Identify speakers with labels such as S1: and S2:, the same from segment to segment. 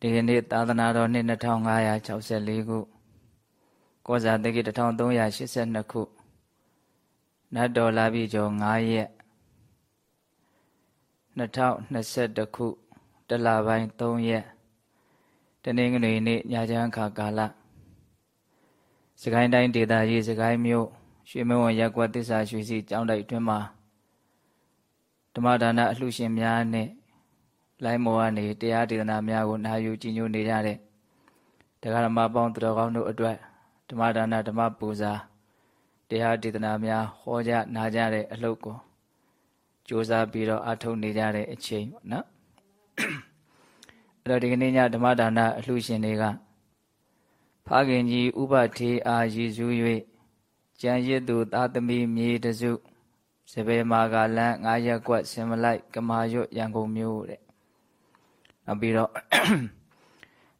S1: ဒီကနေ့သာသနာတော်နှစ်2564ခုကောဇာတက္ကိ1382ခုနတ်တော်လာပြီကျော်9ရက်2021ခုတလပိုင်း3ရက်တနင်္ဂနွေနေ့ညချမ်းခါကာလစကိုင်းတိုင်းဒေသကြီးစကိုင်းမြို့ရွှေမဝံရက်ကွက်သစ္စာရွှေစီကျောင်းတိုက်အတွင်းမှာဓမ္မဒါနအလှရှင်များနဲ့ လိုင်းမောကနေတရားဒေသနာများကိုနာယူကြည်ညိုနေကြတဲ့တရားဓမ္မပေါင်းသူတော်ကောင်းတို့အတွက်ဓမ္မဒါနဓမ္မပူဇာတရားဒေသနာများဟောကြားနာကြတဲ့အလုပ်ကိုကြိုးစားပြီးတော့အထောက်နေကြတဲ့အချိန်ပေါ့နော်အဲ့တော့ဒီကနေ့ညဓမ္မဒါနအလှရှင်တွေကဖခင်ကြီးဥပထေအာရည်စူး၍ကြံရစ်သူသာသမီမြေတစုစပယ်မာကလန်း9ရက်ကွက်စင်မလိုက်ကမာရွတ်ရန်ကုန်မြို့တဲ့ နောက်ပြီးတော့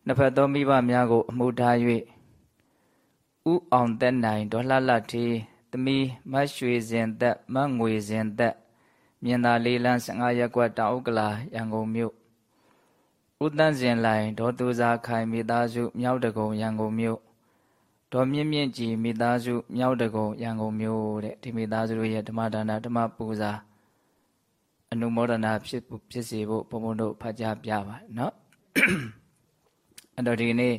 S1: နှစ်ဖက်သောမိဘများကိုအမှုထား၍ဥအောင်သက်နိုင်ဒေါ်လှလှထေးသမီးမရွှေစင်သက်မငွေစင်သက်မြင်သာလေးလန်း15ရက်ကွက်တောင်ဥက္ကလာရန်ကုန်မြို့ဥတန်းစင်လိုင်ဒေါ်သူစာခိုင်မိသားစုမြောက်တကုံရန်ကုန်မြို့ဒေါ်မြင့်မြင့်ကြည်မိသားစုမြောက်တကုံရန်ကုန်မြို့တဲ့ဒီမိသားစုတို့ရဲ့ဓမ္မဒါနဓမ္မပူဇာ အနုမောဒနာဖြစ်ဖြစ်စေဖို့ဘုံဘုံတို့ဖတ်ကြားပြပါเนาะအဲ့တော့ဒီနေ့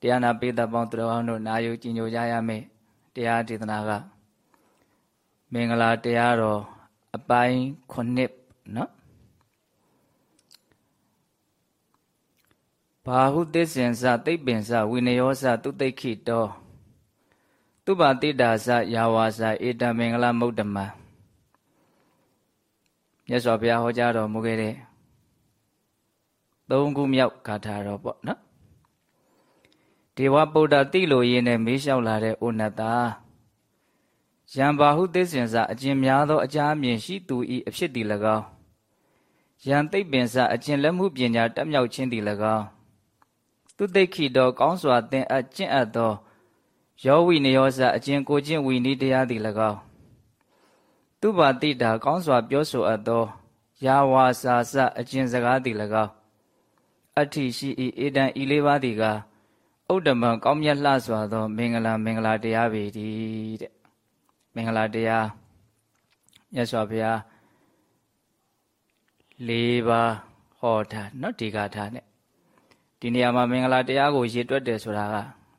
S1: တရားနာပိသပေါင်းသူတော်အောင်တို့နာယူကြည်ညိုကြရမယ်တရားဒေသနာကမင်္ဂလာတရားတော်အပိုင်းခုနှစ်เนาะဘာဟုသစ္ဆင်္စသိပ္ပင်္စဝိနယောစသူတိခိတောသူပါတိတာစယာဝါစဧတမင်္ဂလမုဒ္ဓမံ မြတ်စွာဘုရားဟောကြားတော်မူခဲ့တဲ့သုံးခုမြောက်ဂါထာတော်ပေါ့နော်ဒေဝဗုဒ္ဓတိလိုရင်းနဲ့မေးလျှောက်လာတဲ့ဩနတာယံဘာဟုသစ္ဆင်္စအကျင်များသောအကြအမြင်ရှိသူဤအဖြစ်တည်၎င်းယံသိပ္ပင်္စအကျင်လက်မှုပညာတက်မြောက်ခြင်းတည်၎င်းသူတိတ်ခိတော်ကောင်းစွာသင်အပ်ကျင့်အပ်သောယောဝိနယောစအကျင်ကိုကျင့်ဝိနည်းတရားသည်၎င်း သူပါတိတာကောင်းစွာပြောဆိုအပ်သောယာဝါစာစအကျင်စကားသည်၎င်းအဋ္ဌိရှိဤဧတံဤလေးပါးသည်ကဥဒ္ဓမံကောင်းမြတ်လှစွာသောမင်္ဂလာမင်္ဂလာတရားပေတည်းတဲ့မင်္ဂလာတရားမြတ်စွာဘုရား၄ပါးဟောတာเนาะဒီကထာနဲ့ဒီနေရာမှာမင်္ဂလာတရားကိုရည်တွက်တယ်ဆိုတာက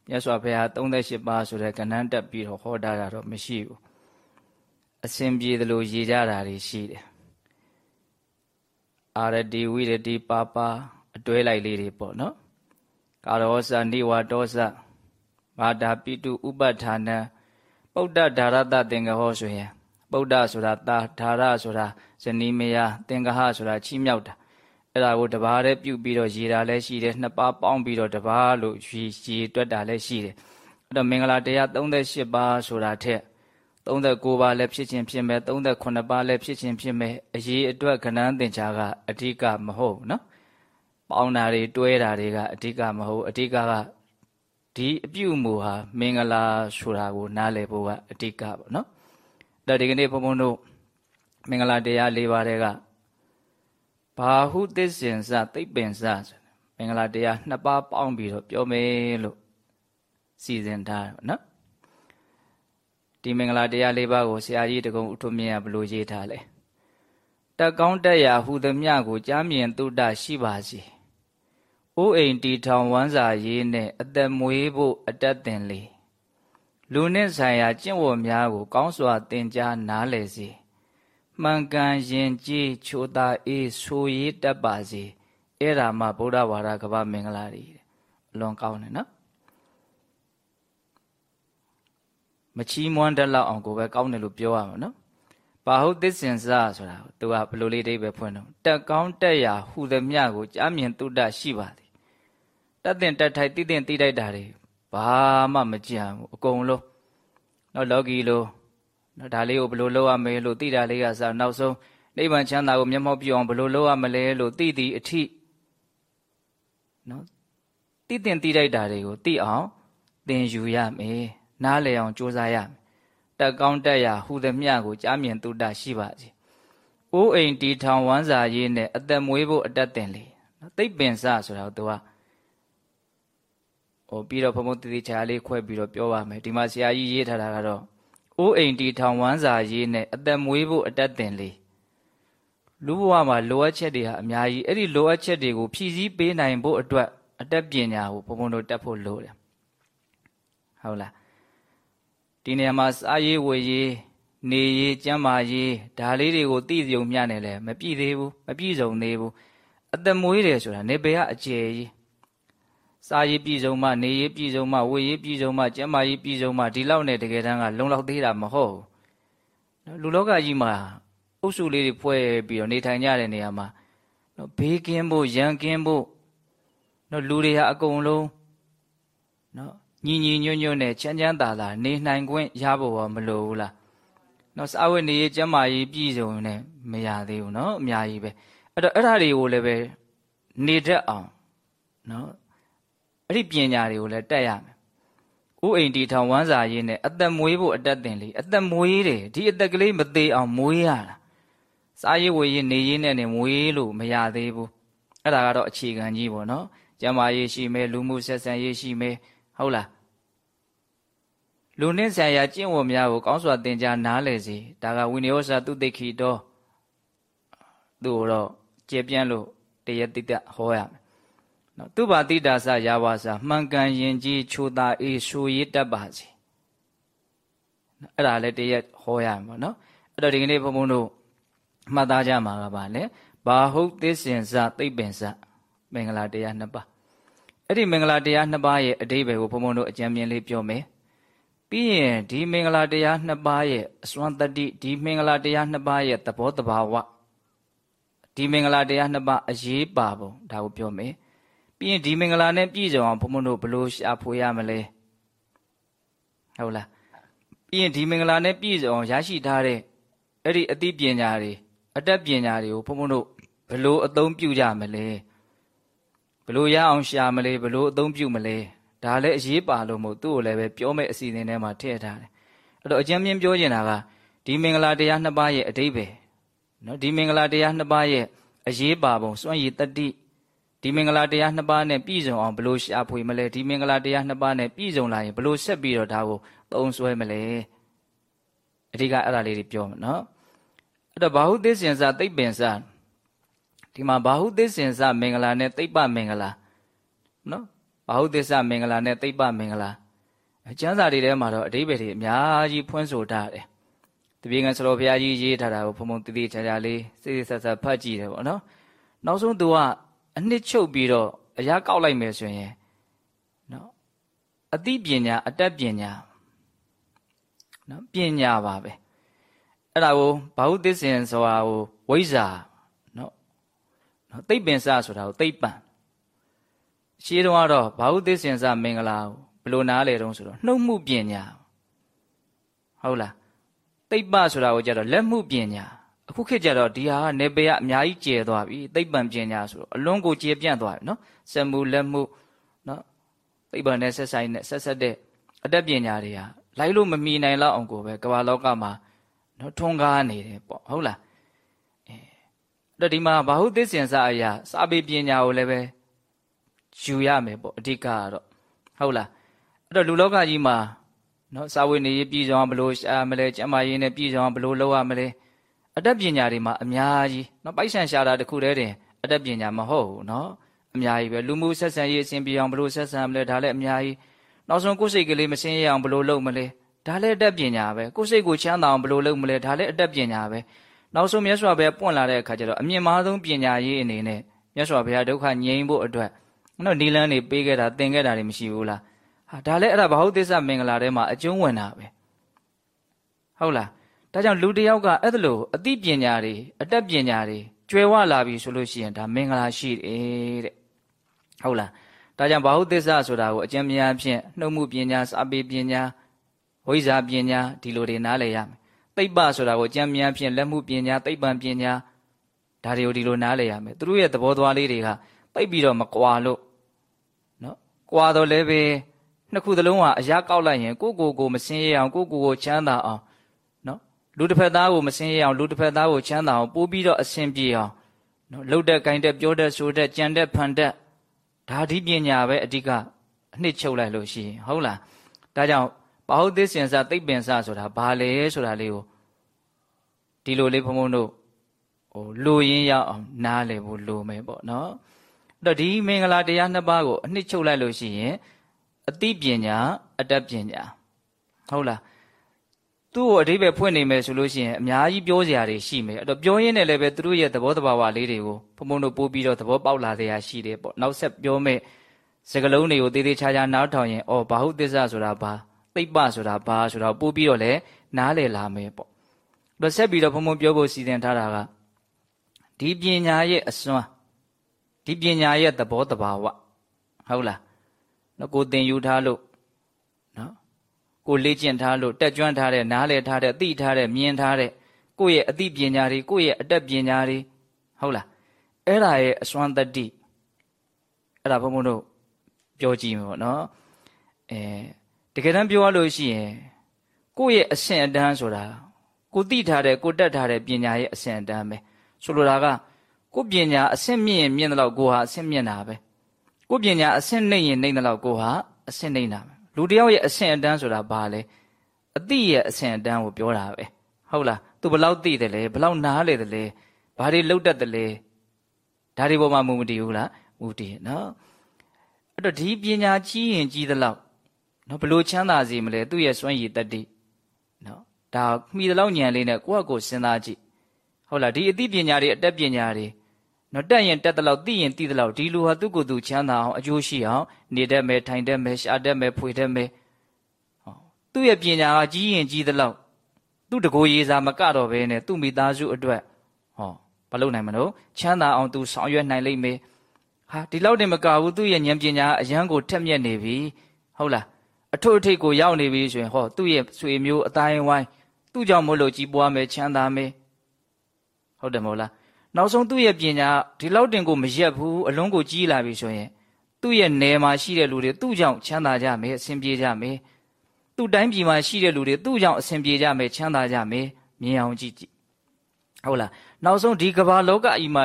S1: မြတ်စွာဘုရား38ပါးဆိုတဲ့ကဏ္ဍတက်ပြီးတော့ဟောတာတော့မရှိဘူး အစဉ်ပြေသလိုရည်ကြတာတွေရှိတယ်အာရတိဝိရတိပါပါအတွဲလိုက်လေးတွေပေါ့နော်ကာရောစနိဝတောစမာတာပိတုဥပဋ္ဌာနံပုဒ္ဒဓာရတသင်္ကဟောဆိုရင်ပုဒ္ဒဆိုတာတာဓာရဆိုတာဇနီးမယားသင်္ကဟဆိုတာချီးမြှောက်တာအဲ့ဒါကိုတဘာတည်းပြုတ်ပြီးတော့ရေတာလည်းရှိတယ်နှစ်ပါးပေါင်းပြီးတော့တဘာလို့ရေရေတွက်တာလည်းရှိတယ်အဲ့တော့မင်္ဂလာတရား38ပါးဆိုတာထက် 39ပါးလည်းဖြစ်ခြင်းဖြစ်မယ်38ပါးလည်းဖြစ်ခြင်းဖြစ်မယ်အရေးအတွက်ကဏ္ဍသင်္ချာကအဓိကမဟုတ်နော်ပေါင်းတာတွေတွဲတာတွေကအဓိကမဟုတ်အဓိကကဒီအပြုမူဟာမင်္ဂလာဆိုတာကိုနားလည်ဖို့ကအဓိကပေါ့နော်ဒါဒီကနေ့ဘုန်းဘုန်းတို့မင်္ဂလာတရား၄ပါးတွေကဘာဟုသစ္စင်စသိပ္ပင်စဆိုမင်္ဂလာတရားနှစ်ပါးပေါင်းပြီးတော့ပြောမယ်လို့စီစဉ်ထားတယ်နော် ဒီမင်္ဂလာတရား၄ပါးကိုဆရာကြီးတကုံဥထုမြင့်ကဘလို့ရေးထားလဲတက်ကောင်းတက်ရာဟူသမျှကိုကြားမြင်တုဒ္ဒရှိပါစေ။အိုးအိမ်တီထောင်ဝမ်းစာရေးနဲ့အသက်မွေးဖို့အတက်တင်လေလူနဲ့ဆိုင်ရာကျင့်ဝတ်များကို ကောင်းစွာသင်ကြားနားလည်စေ။မှန်ကန်ရင်ကြီးချိုသာအေးဆိုရေးတတ်ပါစေ။အဲ့ဒါမှဗုဒ္ဓဝါဒကမ္ဘာမင်္ဂလာတွေအလွန်ကောင်းတယ်နော်။ မချီးမွမ်းတတ်လောက်အောင်ကိုပဲကောင်းတယ်လို့ပြောရမှာနော်။ဘာဟုတ်သစ္စင်စဆိုတာသူကဘယ်လိုလေးအိဗယ်ဖွင့်တော့တက်ကောင်းတက်ရာဟူသမျှကိုကြားမြင်တုဒ္ဒရှိပါသည်တက်တင်တက်ထိုက်တိတင်တိတိုက်တာတွေဘာမှမကြံဘူးအကုန်လုံးတော့လောကီလိုနော်ဒါလေးကိုဘယ်လိုလုပ်ရမလဲလို့သိတာလေးကစနောက်ဆုံးနိဗ္ဗာန်ချမ်းသာကိုမျက်မှောက်ပြုအောင်ဘယ်လိုလုပ်ရမလဲလို့သိသည်အထိနော်တိတင်တိတိုက်တာတွေကိုသိအောင်သင်ယူရမယ် နားလည်အောင်ကြိုးစားရမယ်တက်ကောင်းတက်ရာဟူသမျှကိုကြားမြင်တုဒ္ဒရှိပါစေ။အိုးအိမ်တီထောင်ဝမ်းစာရေးနဲ့အသက်မွေးဖို့အတက်တင်လေနော်သိပ်ပင်စဆိုတာကိုသူကဟိုပြီးတော့ဘုံဘုံတည်တည်ချာလေးခွဲပြီးတော့ပြောပါမယ်ဒီမှာဆရာကြီးရေးထားတာကတော့အိုးအိမ်တီထောင်ဝမ်းစာရေးနဲ့အသက်မွေးဖို့အတက်တင်လေးလူဘဝမှာလိုအပ်ချက်တွေဟာအများကြီးအဲ့ဒီလိုအပ်ချက်တွေကိုဖြည့်ဆည်းပေးနိုင်ဖို့အတွက်အတက်ပညာကိုဘုံဘုံတို့တက်ဖို့လိုတယ်ဟုတ်လား ဒီနေရာမှာစားရေးဝေရေးနေရေးကျမ်းမာရေးဒါလေးတွေကိုသိစုံမျှနေလဲမပြည့်သေးဘူးမပြည့်စုံသေးဘူးအသက်မွေးတယ်ဆိုတာနေပေကအကျယ်ကြီးစားရေးပြည်စုံမှနေရေးပြည်စုံမှဝေရေးပြည်စုံမှကျမ်းမာရေးပြည်စုံမှဒီလောက်နဲ့တကယ်တမ်းကလုံလောက်သေးတာမဟုတ်ဘူးလူလောကကြီးမှာအုပ်စုလေးတွေဖွဲ့ပြီးတော့နေထိုင်ကြတဲ့နေရာမှာနော်ဘေးကင်းဖို့ရန်ကင်းဖို့နော်လူတွေဟာအကုန်လုံးနော် ညီညီညွတ်ညွတ်နဲ့ချမ်းချမ်းသာသာနေနိုင်ခွင့်ရဖို့ရောမလိုဘူးလားနော်စာဝတ်နေရေးကျမ်းမာရေးပြည်စုံနဲ့မရသေးဘူးနော်အများကြီးပဲအဲ့တော့အဲ့ဓာတွေကိုလည်းပဲနေတတ်အောင်နော်အဲ့ဒီပညာတွေကိုလည်းတက်ရမယ်ဥအိမ်တီထောင်ဝမ်းစာရေးနဲ့အသက်မွေးဖို့အတက်တင်လေးအသက်မွေးတယ်ဒီအသက်ကလေးမသေးအောင်မွေးရတာစားရေးဝေးရေးနေရေးနဲ့နေမွေးလို့မရသေးဘူးအဲ့ဒါကတော့အခြေခံကြီးပေါ့နော်ကျမ်းမာရေးရှိမယ်လူမှုဆက်ဆံရေးရှိမယ် ဟုတ်လားလူနှင်းဆံရကျင့်ဝတ်များကိုကောင်းစွာသင်ကြားနားလည်စေဒါကဝိနည်းစာသူတိခိတော်သူ့တော့ကျေပြန့်လို့တရတိတဟောရမယ်နော်သူဘာတိတာစရပါစာမှန်ကန်ရင်ကြီးချိုတာအေးရှူရည်တတ်ပါစေအဲ့ဒါလည်းတရက်ဟောရမှာနော်အဲ့တော့ဒီကနေ့ဘုံဘုံတို့မှတ်သားကြမှာကပါလေဘာဟုတ်သစ္စင်စသိပ္ပင်စမင်္ဂလာတရားနှစ်ပါး အဲ့ဒီမင်္ဂလာတရားနှစ်ပါးရဲ့အတိပ္ပယ်ကိုဘုံဘုံတို့အကြံဉာဏ်လေးပြောမယ်ပြီးရင်ဒီမင်္ဂလာတရားနှစ်ပါးရဲ့အစွမ်းတတိဒီမင်္ဂလာတရားနှစ်ပါးရဲ့သဘောတဘာဝဒီမင်္ဂလာတရားနှစ်ပါးအရေးပါပုံဒါကိုပြောမယ်ပြီးရင်ဒီမင်္ဂလာနဲ့ပြည့်စုံအောင်ဘုံဘုံတို့ဘလို့ရှာဖွေရမလဲဟုတ်လားပြီးရင်ဒီမင်္ဂလာနဲ့ပြည့်စုံအောင်ရရှိထားတဲ့အဲ့ဒီအသိပညာတွေအတတ်ပညာတွေကိုဘုံဘုံတို့ဘလို့အသုံးပြုကြမလဲ ဘလို့ရအောင်ရှာမလဲဘလို့အသုံးပြုမလဲဒါလည်းအရေးပါလို့မို့သူ့ကိုလည်းပဲပြောမဲ့အစီအစဉ်ထဲမှာထည့်ထားတယ်အဲ့တော့အကျဉ်းပြင်းပြောချင်တာကဒီမင်္ဂလာတရားနှစ်ပါးရဲ့အတိပ္ပယ်နော်ဒီမင်္ဂလာတရားနှစ်ပါးရဲ့အရေးပါပုံစွန့်ရည်တတိဒီမင်္ဂလာတရားနှစ်ပါးနဲ့ပြည့်စုံအောင်ဘလို့ရှာဖွေမလဲဒီမင်္ဂလာတရားနှစ်ပါးနဲ့ပြည့်စုံလာရင်ဘလို့ဆက်ပြီးတော့ဒါကိုသုံးဆွဲမလဲအဓိကအဲ့ဒါလေးတွေပြောမယ်နော်အဲ့တော့ဘာဟုသစ္စင်္စသိပ္ပင်္စ ဒီမှာဘာဟုသစ္စင်္စမင်္ဂလာနဲ့သိပ္ပမင်္ဂလာနော်ဘာဟုသစ္စမင်္ဂလာနဲ့သိပ္ပမင်္ဂလာကျမ်းစာတွေထဲမှာတော့အဓိပ္ပာယ်တွေအများကြီးဖွင့်ဆိုထားတယ်တပည့်ငယ်ဆရာဘုရားကြီးရေးထားတာကိုဘုံဘုံတည်တည်ချာချာလေးစိတ်ဆက်ဆက်ဖတ်ကြည့်တယ်ပေါ့နော်နောက်ဆုံးသူကအနှစ်ချုပ်ပြီးတော့အရာကောက်လိုက်မယ်ဆိုရင်နော်အသိပညာအတတ်ပညာနော်ပညာပါပဲအဲ့ဒါကိုဘာဟုသစ္စင်ဆိုတာကိုဝိဇ္ဇာနော် နော်သိပ္ပင်စဆိုတာကိုသိပ္ပံရှင်းတော့ကတော့ဘာဟုသစ္စင်စမင်္ဂလာကိုဘယ်လိုနားလဲတုံးဆိုတော့နှုတ်မှုပညာဟုတ်လားသိပ္ပဆိုတာကိုကြတော့လက်မှုပညာအခုခေတ်ကျတော့ဒီဟာကနေပယ်ကအများကြီးကျယ်သွားပြီသိပ္ပံပညာဆိုတော့အလွန်ကိုကျယ်ပြန့်သွားပြီနော်စက်မှုလက်မှုနော်သိပ္ပံနဲ့ဆက်ဆိုင်နဲ့ဆက်ဆက်တဲ့အတတ်ပညာတွေဟာလိုက်လို့မမီနိုင်လောက်အောင်ကိုပဲကမ္ဘာလောကမှာနော်ထွန်းကားနေတယ်ပေါ့ဟုတ်လားအဲ တော့ဒီမှာဘာဟုသစ္စာစအရာစာပေပညာကိုလည်းပဲယူရမယ်ပေါ့အဓိကကတော့ဟုတ်လားအဲ့တော့လူလောကကြီးမှာနော်စာဝေနေရေးပြည်ဆောင်ဘလို့ရှာမလဲကျမရေးနဲ့ပြည်ဆောင်ဘလို့လောက်ရမလဲအတတ်ပညာတွေမှာအများကြီးနော်ပိုက်ဆံရှာတာတခုတည်းတင်အတတ်ပညာမဟုတ်ဘူးနော်အများကြီးပဲလူမှုဆက်ဆံရေးအဆင်ပြေအောင်ဘလို့ဆက်ဆံမလဲဒါလည်းအများကြီးနောက်ဆုံးကိုယ်စိတ်ကလေးမစင်းရအောင်ဘလို့လုပ်မလဲဒါလည်းအတတ်ပညာပဲကိုယ်စိတ်ကိုချမ်းသာအောင်ဘလို့လုပ်မလဲဒါလည်းအတတ်ပညာပဲ နောက်ဆုံးမြတ်စွာဘုရားပွင့်လာတဲ့အခါကျတော့အမြင့်မားဆုံးပညာရေးအနေနဲ့မြတ်စွာဘုရားဒုက္ခငြိမ်းဖို့အတွက်နော်နီလန်းနေပေးခဲ့တာသင်ခဲ့တာတွေမရှိဘူးလားဟာဒါလည်းအဲ့ဒါဘာဟုတ်သစ္စာမင်္ဂလာထဲမှာအကျုံးဝင်တာပဲဟုတ်လားဒါကြောင့်လူတယောက်ကအဲ့ဒါလိုအသိပညာတွေအတတ်ပညာတွေကျွယ်ဝလာပြီဆိုလို့ရှိရင်ဒါမင်္ဂလာရှိတယ်တဲ့ဟုတ်လားဒါကြောင့်ဘာဟုသစ္စာဆိုတာကိုအကျဉ်းများဖြင့်နှုတ်မှုပညာစာပေပညာဝိဇ္ဇာပညာဒီလိုတွေနားလည်ရမယ် သိပ္ပဆိုတာကိုအကျဉ်းများဖြင့်လက်မှုပညာသိပ္ပံပညာဒါတွေကိုဒီလိုနားလည်ရမယ်သူတို့ရဲ့သဘောသွားလေးတွေကသိပ်ပြီးတော့မကွာလို့နော်ကွာတော့လည်းပဲနှစ်ခုသလုံးဟာအရာကောက်လိုက်ရင်ကိုကိုကိုမစင်းရအောင်ကိုကိုကိုချမ်းသာအောင်လူတစ်ဖက်သားကိုမစင်းရအောင်လူတစ်ဖက်သားကိုချမ်းသာအောင်ပို့ပြီးတော့အဆင်ပြေအောင်နော်လှုပ်တဲ့ဂိုင်းတဲ့ပြောတဲ့ဆိုတဲ့ကြံတဲ့ဖန်တဲ့ဒါဒီပညာပဲအဓိကအနှစ်ချုပ်လိုက်လို့ရှိရင်ဟုတ်လားဒါကြောင့် ပဟုတ်သစ္စင်္စသိပ္ပင်္စဆိုတာဘာလဲဆိုတာလေးကိုဒီလိုလေးဘုံဘုံတို့ဟိုလူရင်းရောက်အောင်နားလည်ဖို့လိုမယ်ပေါ့နော်အဲ့တော့ဒီမင်္ဂလာတရားနှစ်ပါးကိုအနှစ်ချုပ်လိုက်လို့ရှိရင်အသိပညာအတတ်ပညာဟုတ်လားသူ့ကိုအဓိပ္ပာယ်ဖွင့်နေမယ်ဆိုလို့ရှိရင်အများကြီးပြောစရာတွေရှိမယ်အဲ့တော့ပြောရင်းနဲ့လည်းပဲသူတို့ရဲ့သဘောတဘာဝလေးတွေကိုဘုံဘုံတို့ပို့ပြီးတော့သဘောပေါက်လာတဲ့အရာရှိတယ်ပေါ့နောက်ဆက်ပြောမယ်စကလုံးတွေကိုတေးသေးချာချာနားထောင်ရင်အော်ဘာဟုတ်သစ္စာဆိုတာဘာသိ ပ္ပဆိုတာဘာဆိုတော့ပို့ပြီးတော့လည်းနားလည်လာမယ်ပေါ့တော့ဆက်ပြီးတော့ဘုံဘုံပြောဖို့စီစဉ်ထားတာကဒီပညာရဲ့အစွမ်းဒီပညာရဲ့သဘောတဘာဝဟုတ်လားနော်ကိုသင်ယူထားလို့နော်ကိုလေ့ကျင့်ထားလို့တက်ကြွထားတဲ့နားလည်ထားတဲ့သိထားတဲ့မြင်ထားတဲ့ကိုယ့်ရဲ့အသိပညာတွေကိုယ့်ရဲ့အတတ်ပညာတွေဟုတ်လားအဲ့ဒါရဲ့အစွမ်းတတိအဲ့ဒါဘုံဘုံတို့ပြောကြည့်မယ်ပေါ့နော်အဲ တကယ်တမ်းပြောရလို့ရှိရင်ကိုယ့်ရဲ့အဆင့်အတန်းဆိုတာကိုသိထားတဲ့ကိုတက်ထားတဲ့ပညာရဲ့အဆင့်အတန်းပဲဆိုလိုတာကကိုပညာအဆင့်မြင့်ရင်မြင့်တဲ့လောက်ကိုဟာအဆင့်မြင့်တာပဲကိုပညာအဆင့်နှိမ့်ရင်နှိမ့်တဲ့လောက်ကိုဟာအဆင့်နှိမ့်တာပဲလူတယောက်ရဲ့အဆင့်အတန်းဆိုတာဘာလဲအတိရဲ့အဆင့်အတန်းကိုပြောတာပဲဟုတ်လားသူဘလောက်သိတယ်လဲဘလောက်နားလေတယ်လဲဘာတွေလောက်တတ်တယ်လဲဒါတွေပေါ်မှာမူမတည်ဘူးလားမူတည်နော်အဲ့တော့ဒီပညာကြီးရင်ကြီးသလောက် နော်ဘလို့ချမ်းသာစေမလဲသူ့ရဲ့စွမ်းရည်တတ္တိနော်ဒါမှီသလောက်ညံလေးနဲ့ကိုယ့်အကိုစဉ်းစားကြည့်ဟုတ်လားဒီအသိပညာတွေအတက်ပညာတွေနော်တက်ရင်တက်သလောက်သိရင်သိသလောက်ဒီလူဟာသူ့ကိုယ်သူချမ်းသာအောင်အကျိုးရှိအောင်နေတတ်မယ်ထိုင်တတ်မယ်ရှာတတ်မယ်ဖွေတတ်မယ်ဟောသူ့ရဲ့ပညာကကြီးရင်ကြီးသလောက်သူ့တကိုယ်ရေးစားမကတော့ဘဲနဲ့သူ့မိသားစုအတွက်ဟောမလုပ်နိုင်မလို့ချမ်းသာအောင်သူဆောင်ရွက်နိုင်လိမ့်မယ်ဟာဒီလောက်တင်မကဘူးသူ့ရဲ့ဉာဏ်ပညာအရန်ကိုထက်မြက်နေပြီဟုတ်လား အထွတ်အထိပ်ကိုရောက်နေပြီဆိုရင်ဟောသူ့ရဲ့ဆွေမျိုးအတိုင်းဝိုင်းသူ့ကြောင့်မို့လို့ကြီးပွားမယ်ချမ်းသာမယ်ဟုတ်တယ်မဟုတ်လားနောက်ဆုံးသူ့ရဲ့ပညာဒီလောက်တင်ကိုမရက်ဘူးအလုံးကိုကြီးလာပြီဆိုရင်သူ့ရဲ့နယ်မှာရှိတဲ့လူတွေသူ့ကြောင့်ချမ်းသာကြမယ်အဆင်ပြေကြမယ်သူ့တိုင်းပြည်မှာရှိတဲ့လူတွေသူ့ကြောင့်အဆင်ပြေကြမယ်ချမ်းသာကြမယ်မြင်အောင်ကြည့်ကြည့်ဟုတ်လားနောက်ဆုံးဒီကမ္ဘာလောကကြီးမှာ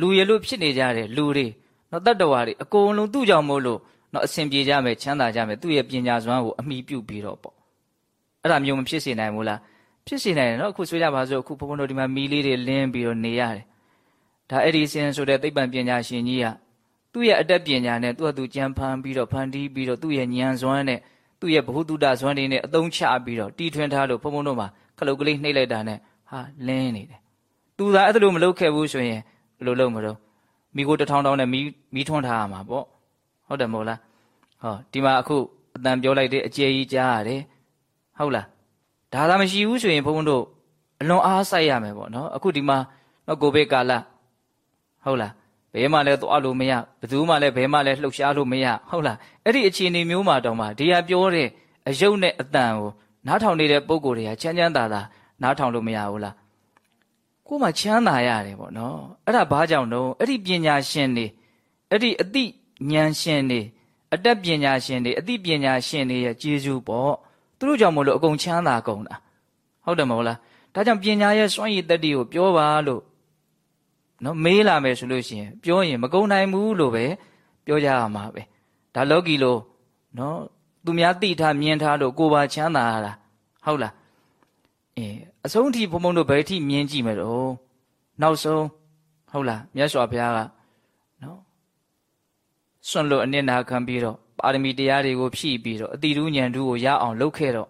S1: လူရလို့ဖြစ်နေကြတဲ့လူတွေနော်တတ္တဝါတွေအကုန်လုံးသူ့ကြောင့်မို့လို့ နော်အဆင်ပြေကြမယ်ချမ်းသာကြမယ်သူ့ရဲ့ပညာစွမ်းကိုအမိပြုပြီးတော့ပေါ့အဲ့ဒါမျိုးမဖြစ်စေနိုင်ဘူးလားဖြစ်စေနိုင်တယ်နော်အခုဆိုကြပါစို့အခုဘုန်းဘုန်းတို့ဒီမှာမီးလေးတွေလင်းပြီးတော့နေရတယ်ဒါအဲ့ဒီစင်ဆိုတဲ့သိပ္ပံပညာရှင်ကြီးကသူ့ရဲ့အတတ်ပညာနဲ့သူ့အတူကြံဖန်ပြီးတော့ဖန်တီးပြီးတော့သူ့ရဲ့ဉာဏ်စွမ်းနဲ့သူ့ရဲ့ဘ ഹു တုဒစွမ်းတွေနဲ့အသုံးချပြီးတော့တီထွင်ထားလို့ဘုန်းဘုန်းတို့မှာခလုတ်ကလေးနှိပ်လိုက်တာနဲ့ဟာလင်းနေတယ်သူသာအဲ့ဒါလိုမလုပ်ခဲ့ဘူးဆိုရင်ဘယ်လိုလုပ်မလို့မိကိုတထောင်ထောင်နဲ့မီးမီးထွန်းထားရမှာပေါ့ ဟုတ်တယ်မဟုတ်လားဟောဒီမှာအခုအတန်ပြောလိုက်တဲ့အကျေကြီးကြားရတယ်ဟုတ်လားဒါသာမရှိဘူးဆိုရင်ဘုန်းဘုန်းတို့အလွန်အားစိုက်ရမယ်ပေါ့နော်အခုဒီမှာနော်ကိုဘေးကာလဟုတ်လားဘယ်မှလည်းသွားလို့မရဘယ်သူမှလည်းဘယ်မှလည်းလှုပ်ရှားလို့မရဟုတ်လားအဲ့ဒီအခြေအနေမျိုးမှာတောင်မှဒီဟာပြောတဲ့အယုတ်နဲ့အတန်ကိုနားထောင်နေတဲ့ပုံကိုယ်တွေကချမ်းချမ်းသာသာနားထောင်လို့မရဘူးလားကိုမှချမ်းသာရတယ်ပေါ့နော်အဲ့ဒါဘာကြောင့်တော့အဲ့ဒီပညာရှင်တွေအဲ့ဒီအသိ ဉာဏ်ရှင်တွေအတတ်ပညာရှင်တွေအသိပညာရှင်တွေရဲ့ကျေးဇူးပေါ့သူတို့ကြောင့်မလို့အကုန်ချမ်းသာကုန်တာဟုတ်တယ်မဟုတ်လားဒါကြောင့်ပညာရဲ့စွန့်ရည်တတ္တိကိုပြောပါလို့နော်မေးလာမယ်ဆိုလို့ရှိရင်ပြောရင်မကုန်နိုင်ဘူးလို့ပဲပြောကြရမှာပဲဒါလောကီလို့နော်သူများသိထားမြင်ထားလို့ကိုပါချမ်းသာရတာဟုတ်လားအဲအဆုံးထိဘုံဘုံတို့ဘယ်ထိမြင်ကြည့်မယ်တော့နောက်ဆုံးဟုတ်လားမြတ်စွာဘုရားကနော် စွန့်လို့အနစ်နာခံပြီးတော့ပါရမီတရားတွေကိုဖြည့်ပြီးတော့အတိရူးဉဏ်တူကိုရအောင်လုပ်ခဲ့တော့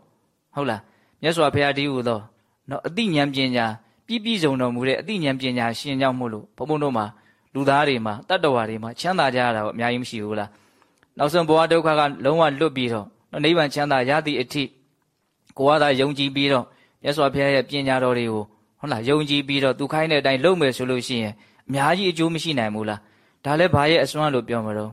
S1: ဟုတ်လားမြတ်စွာဘုရားဒီဟုသောနော်အတိဉဏ်ပညာပြည့်ပြည့်စုံတော်မူတဲ့အသိဉာဏ်ပညာရှင်ကြောင့်မို့လို့ဘုံဘုံတို့မှာလူသားတွေမှာတတ္တဝါတွေမှာချမ်းသာကြရတာပေါ့အများကြီးမရှိဘူးလားနောက်ဆုံးဘဝဒုက္ခကလုံးဝလွတ်ပြီးတော့နိဗ္ဗာန်ချမ်းသာရသည့်အထိကိုယ်ကသာယုံကြည်ပြီးတော့မြတ်စွာဘုရားရဲ့ပညာတော်တွေကိုဟုတ်လားယုံကြည်ပြီးတော့သူခိုင်းတဲ့အတိုင်းလုပ်မယ်ဆိုလို့ရှိရင်အများကြီးအကျိုးမရှိနိုင်ဘူးလားဒါလည်းဘာရဲ့အစွမ်းလို့ပြောမလို့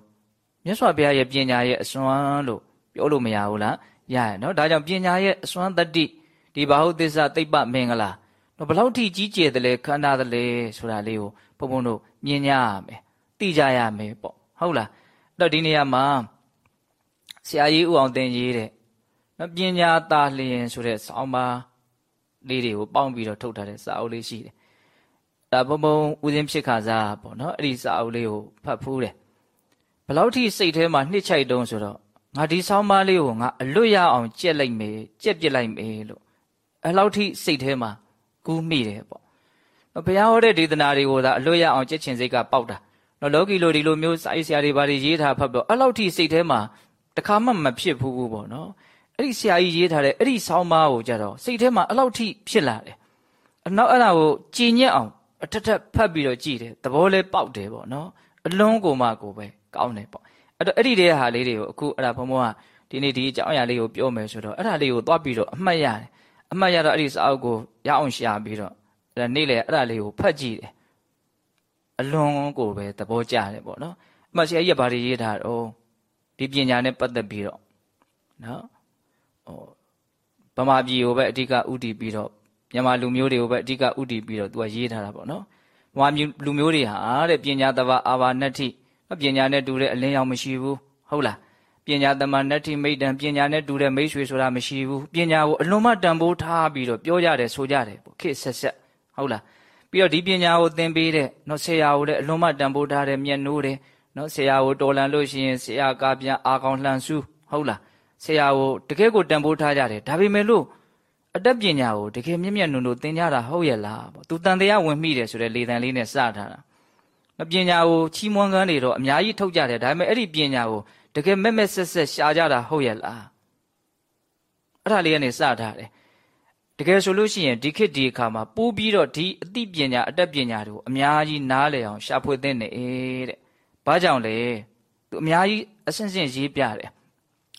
S1: မြတ်စွာဘုရားရဲ့ပညာရဲ့အစွမ်းလို့ပြောလို့မရဘူးလားရရနော်ဒါကြောင့်ပညာရဲ့အစွမ်းတတ္တိဒီဘာဟုတ်သစ္စာသိပ္ပမင်္ဂလာတော့ဘလောက်ထိကြီးကျယ်တယ်လဲခန္ဓာတယ်လဲဆိုတာလေးကိုဘုံဘုံတို့မြင်ကြရမယ်သိကြရမယ်ပေါ့ဟုတ်လားအဲ့တော့ဒီနေရာမှာဆရာကြီးဦးအောင်တင်ရေးတဲ့နော်ပညာတာလျင်ဆိုတဲ့ဆောင်းပါးလေးတွေကိုပေါင်းပြီးတော့ထုတ်ထားတဲ့စာအုပ်လေးရှိတယ်ဒါဘုံဘုံဦးစင်းဖြစ်ခါစားပေါ့နော်အဲ့ဒီစာအုပ်လေးကိုဖတ်ဖူးတယ် ဘလောက်ထိစိတ်ထဲမှာနှစ်ချိုက်တုံးဆိုတော့ငါဒီဆောင်းပါးလေးကိုငါအလွတ်ရအောင်ကြက်လိုက်မယ်ကြက်ပြစ်လိုက်မယ်လို့အဲ့လောက်ထိစိတ်ထဲမှာကူးမိတယ်ပေါ့နော်ဘုရားဟောတဲ့ဒေသနာတွေကိုသာအလွတ်ရအောင်ကြက်ချင်စိတ်ကပေါက်တာနော်လောကီလိုဒီလိုမျိုးစာရေးဆရာတွေဘာတွေရေးထားဖတ်တော့အဲ့လောက်ထိစိတ်ထဲမှာတခါမှမဖြစ်ဘူးပေါ့နော်အဲ့ဒီဆရာကြီးရေးထားတဲ့အဲ့ဒီဆောင်းပါးကိုကြတော့စိတ်ထဲမှာအဲ့လောက်ထိဖြစ်လာတယ်အနောက်အဲ့ဒါကိုကြည်ညက်အောင်အထက်ထက်ဖတ်ပြီးတော့ကြည်တယ်သဘောလဲပေါက်တယ်ပေါ့နော်အလွန်ကိုမှကိုပဲ ကောင်းတယ်ပေါ့အဲ့တော့အဲ့ဒီတဲ့ဟာလေးတွေကိုအခုအဲ့ဒါဘုံဘုံကဒီနေ့ဒီအကြောင်းအရာလေးကိုပြောမယ်ဆိုတော့အဲ့ဒါလေးကိုသွားပြီးတော့အမှတ်ရတယ်အမှတ်ရတော့အဲ့ဒီစာအုပ်ကိုရအောင်ရှာပြီးတော့အဲ့ဒါနေ့လေအဲ့ဒါလေးကိုဖတ်ကြည့်တယ်အလွန်ကိုပဲသဘောကျတယ်ပေါ့နော်အမှဆရာကြီးကဘာတွေရေးထားတော့ဒီပညာနဲ့ပတ်သက်ပြီးတော့နော်ဟိုဗမာပြည်ကိုပဲအဓိကဥတည်ပြီးတော့မြန်မာလူမျိုးတွေကိုပဲအဓိကဥတည်ပြီးတော့သူကရေးထားတာပေါ့နော်ဗမာလူမျိုးတွေဟာတဲ့ပညာတဘာအာဘာနတ္ထိ ပညာနဲ့တူတဲ့အလင်းရောင်မရှိဘူးဟုတ်လားပညာတမနတ္ထိမိတ်တံပညာနဲ့တူတဲ့မိတ်ဆွေဆိုတာမရှိဘူးပညာကိုအလွန်မှတန်ဖိုးထားပြီးတော့ပြောကြတယ်ဆိုကြတယ်ပေါ့ခေဆက်ဆက်ဟုတ်လားပြီးတော့ဒီပညာကိုသင်ပေးတဲ့နော်ဆရာကိုလည်းအလွန်မှတန်ဖိုးထားတယ်မျက်နှိုးတယ်နော်ဆရာကိုတော်လန်လို့ရှိရင်ဆရာကပြန်အာကောင်လှန်ဆူးဟုတ်လားဆရာကိုတကယ်ကိုတန်ဖိုးထားကြတယ်ဒါပေမဲ့လို့အတတ်ပညာကိုတကယ်မြင့်မြတ်နုံတို့သင်ကြတာဟုတ်ရဲ့လားပေါ့သူတန်တရားဝင်မိတယ်ဆိုတဲ့လေတန်လေးနဲ့စထားတာ မပညာကိုချီးမွမ်းကန်းနေတော့အများကြီးထုတ်ကြတယ်ဒါပေမဲ့အဲ့ဒီပညာကိုတကယ်မဲ့မဲ့ဆက်ဆက်ရှားကြတာဟုတ်ရဲ့လားအဲ့ဒါလေးကနေစထားတယ်တကယ်ဆိုလို့ရှိရင်ဒီခေတ်ဒီအခါမှာပိုးပြီးတော့ဒီအသိပညာအတတ်ပညာတွေကိုအများကြီးနားလည်အောင်ရှာဖွေသင့်တယ်တဲ့ဘာကြောင့်လဲသူအများကြီးအဆင့်ဆင့်ရေးပြတယ်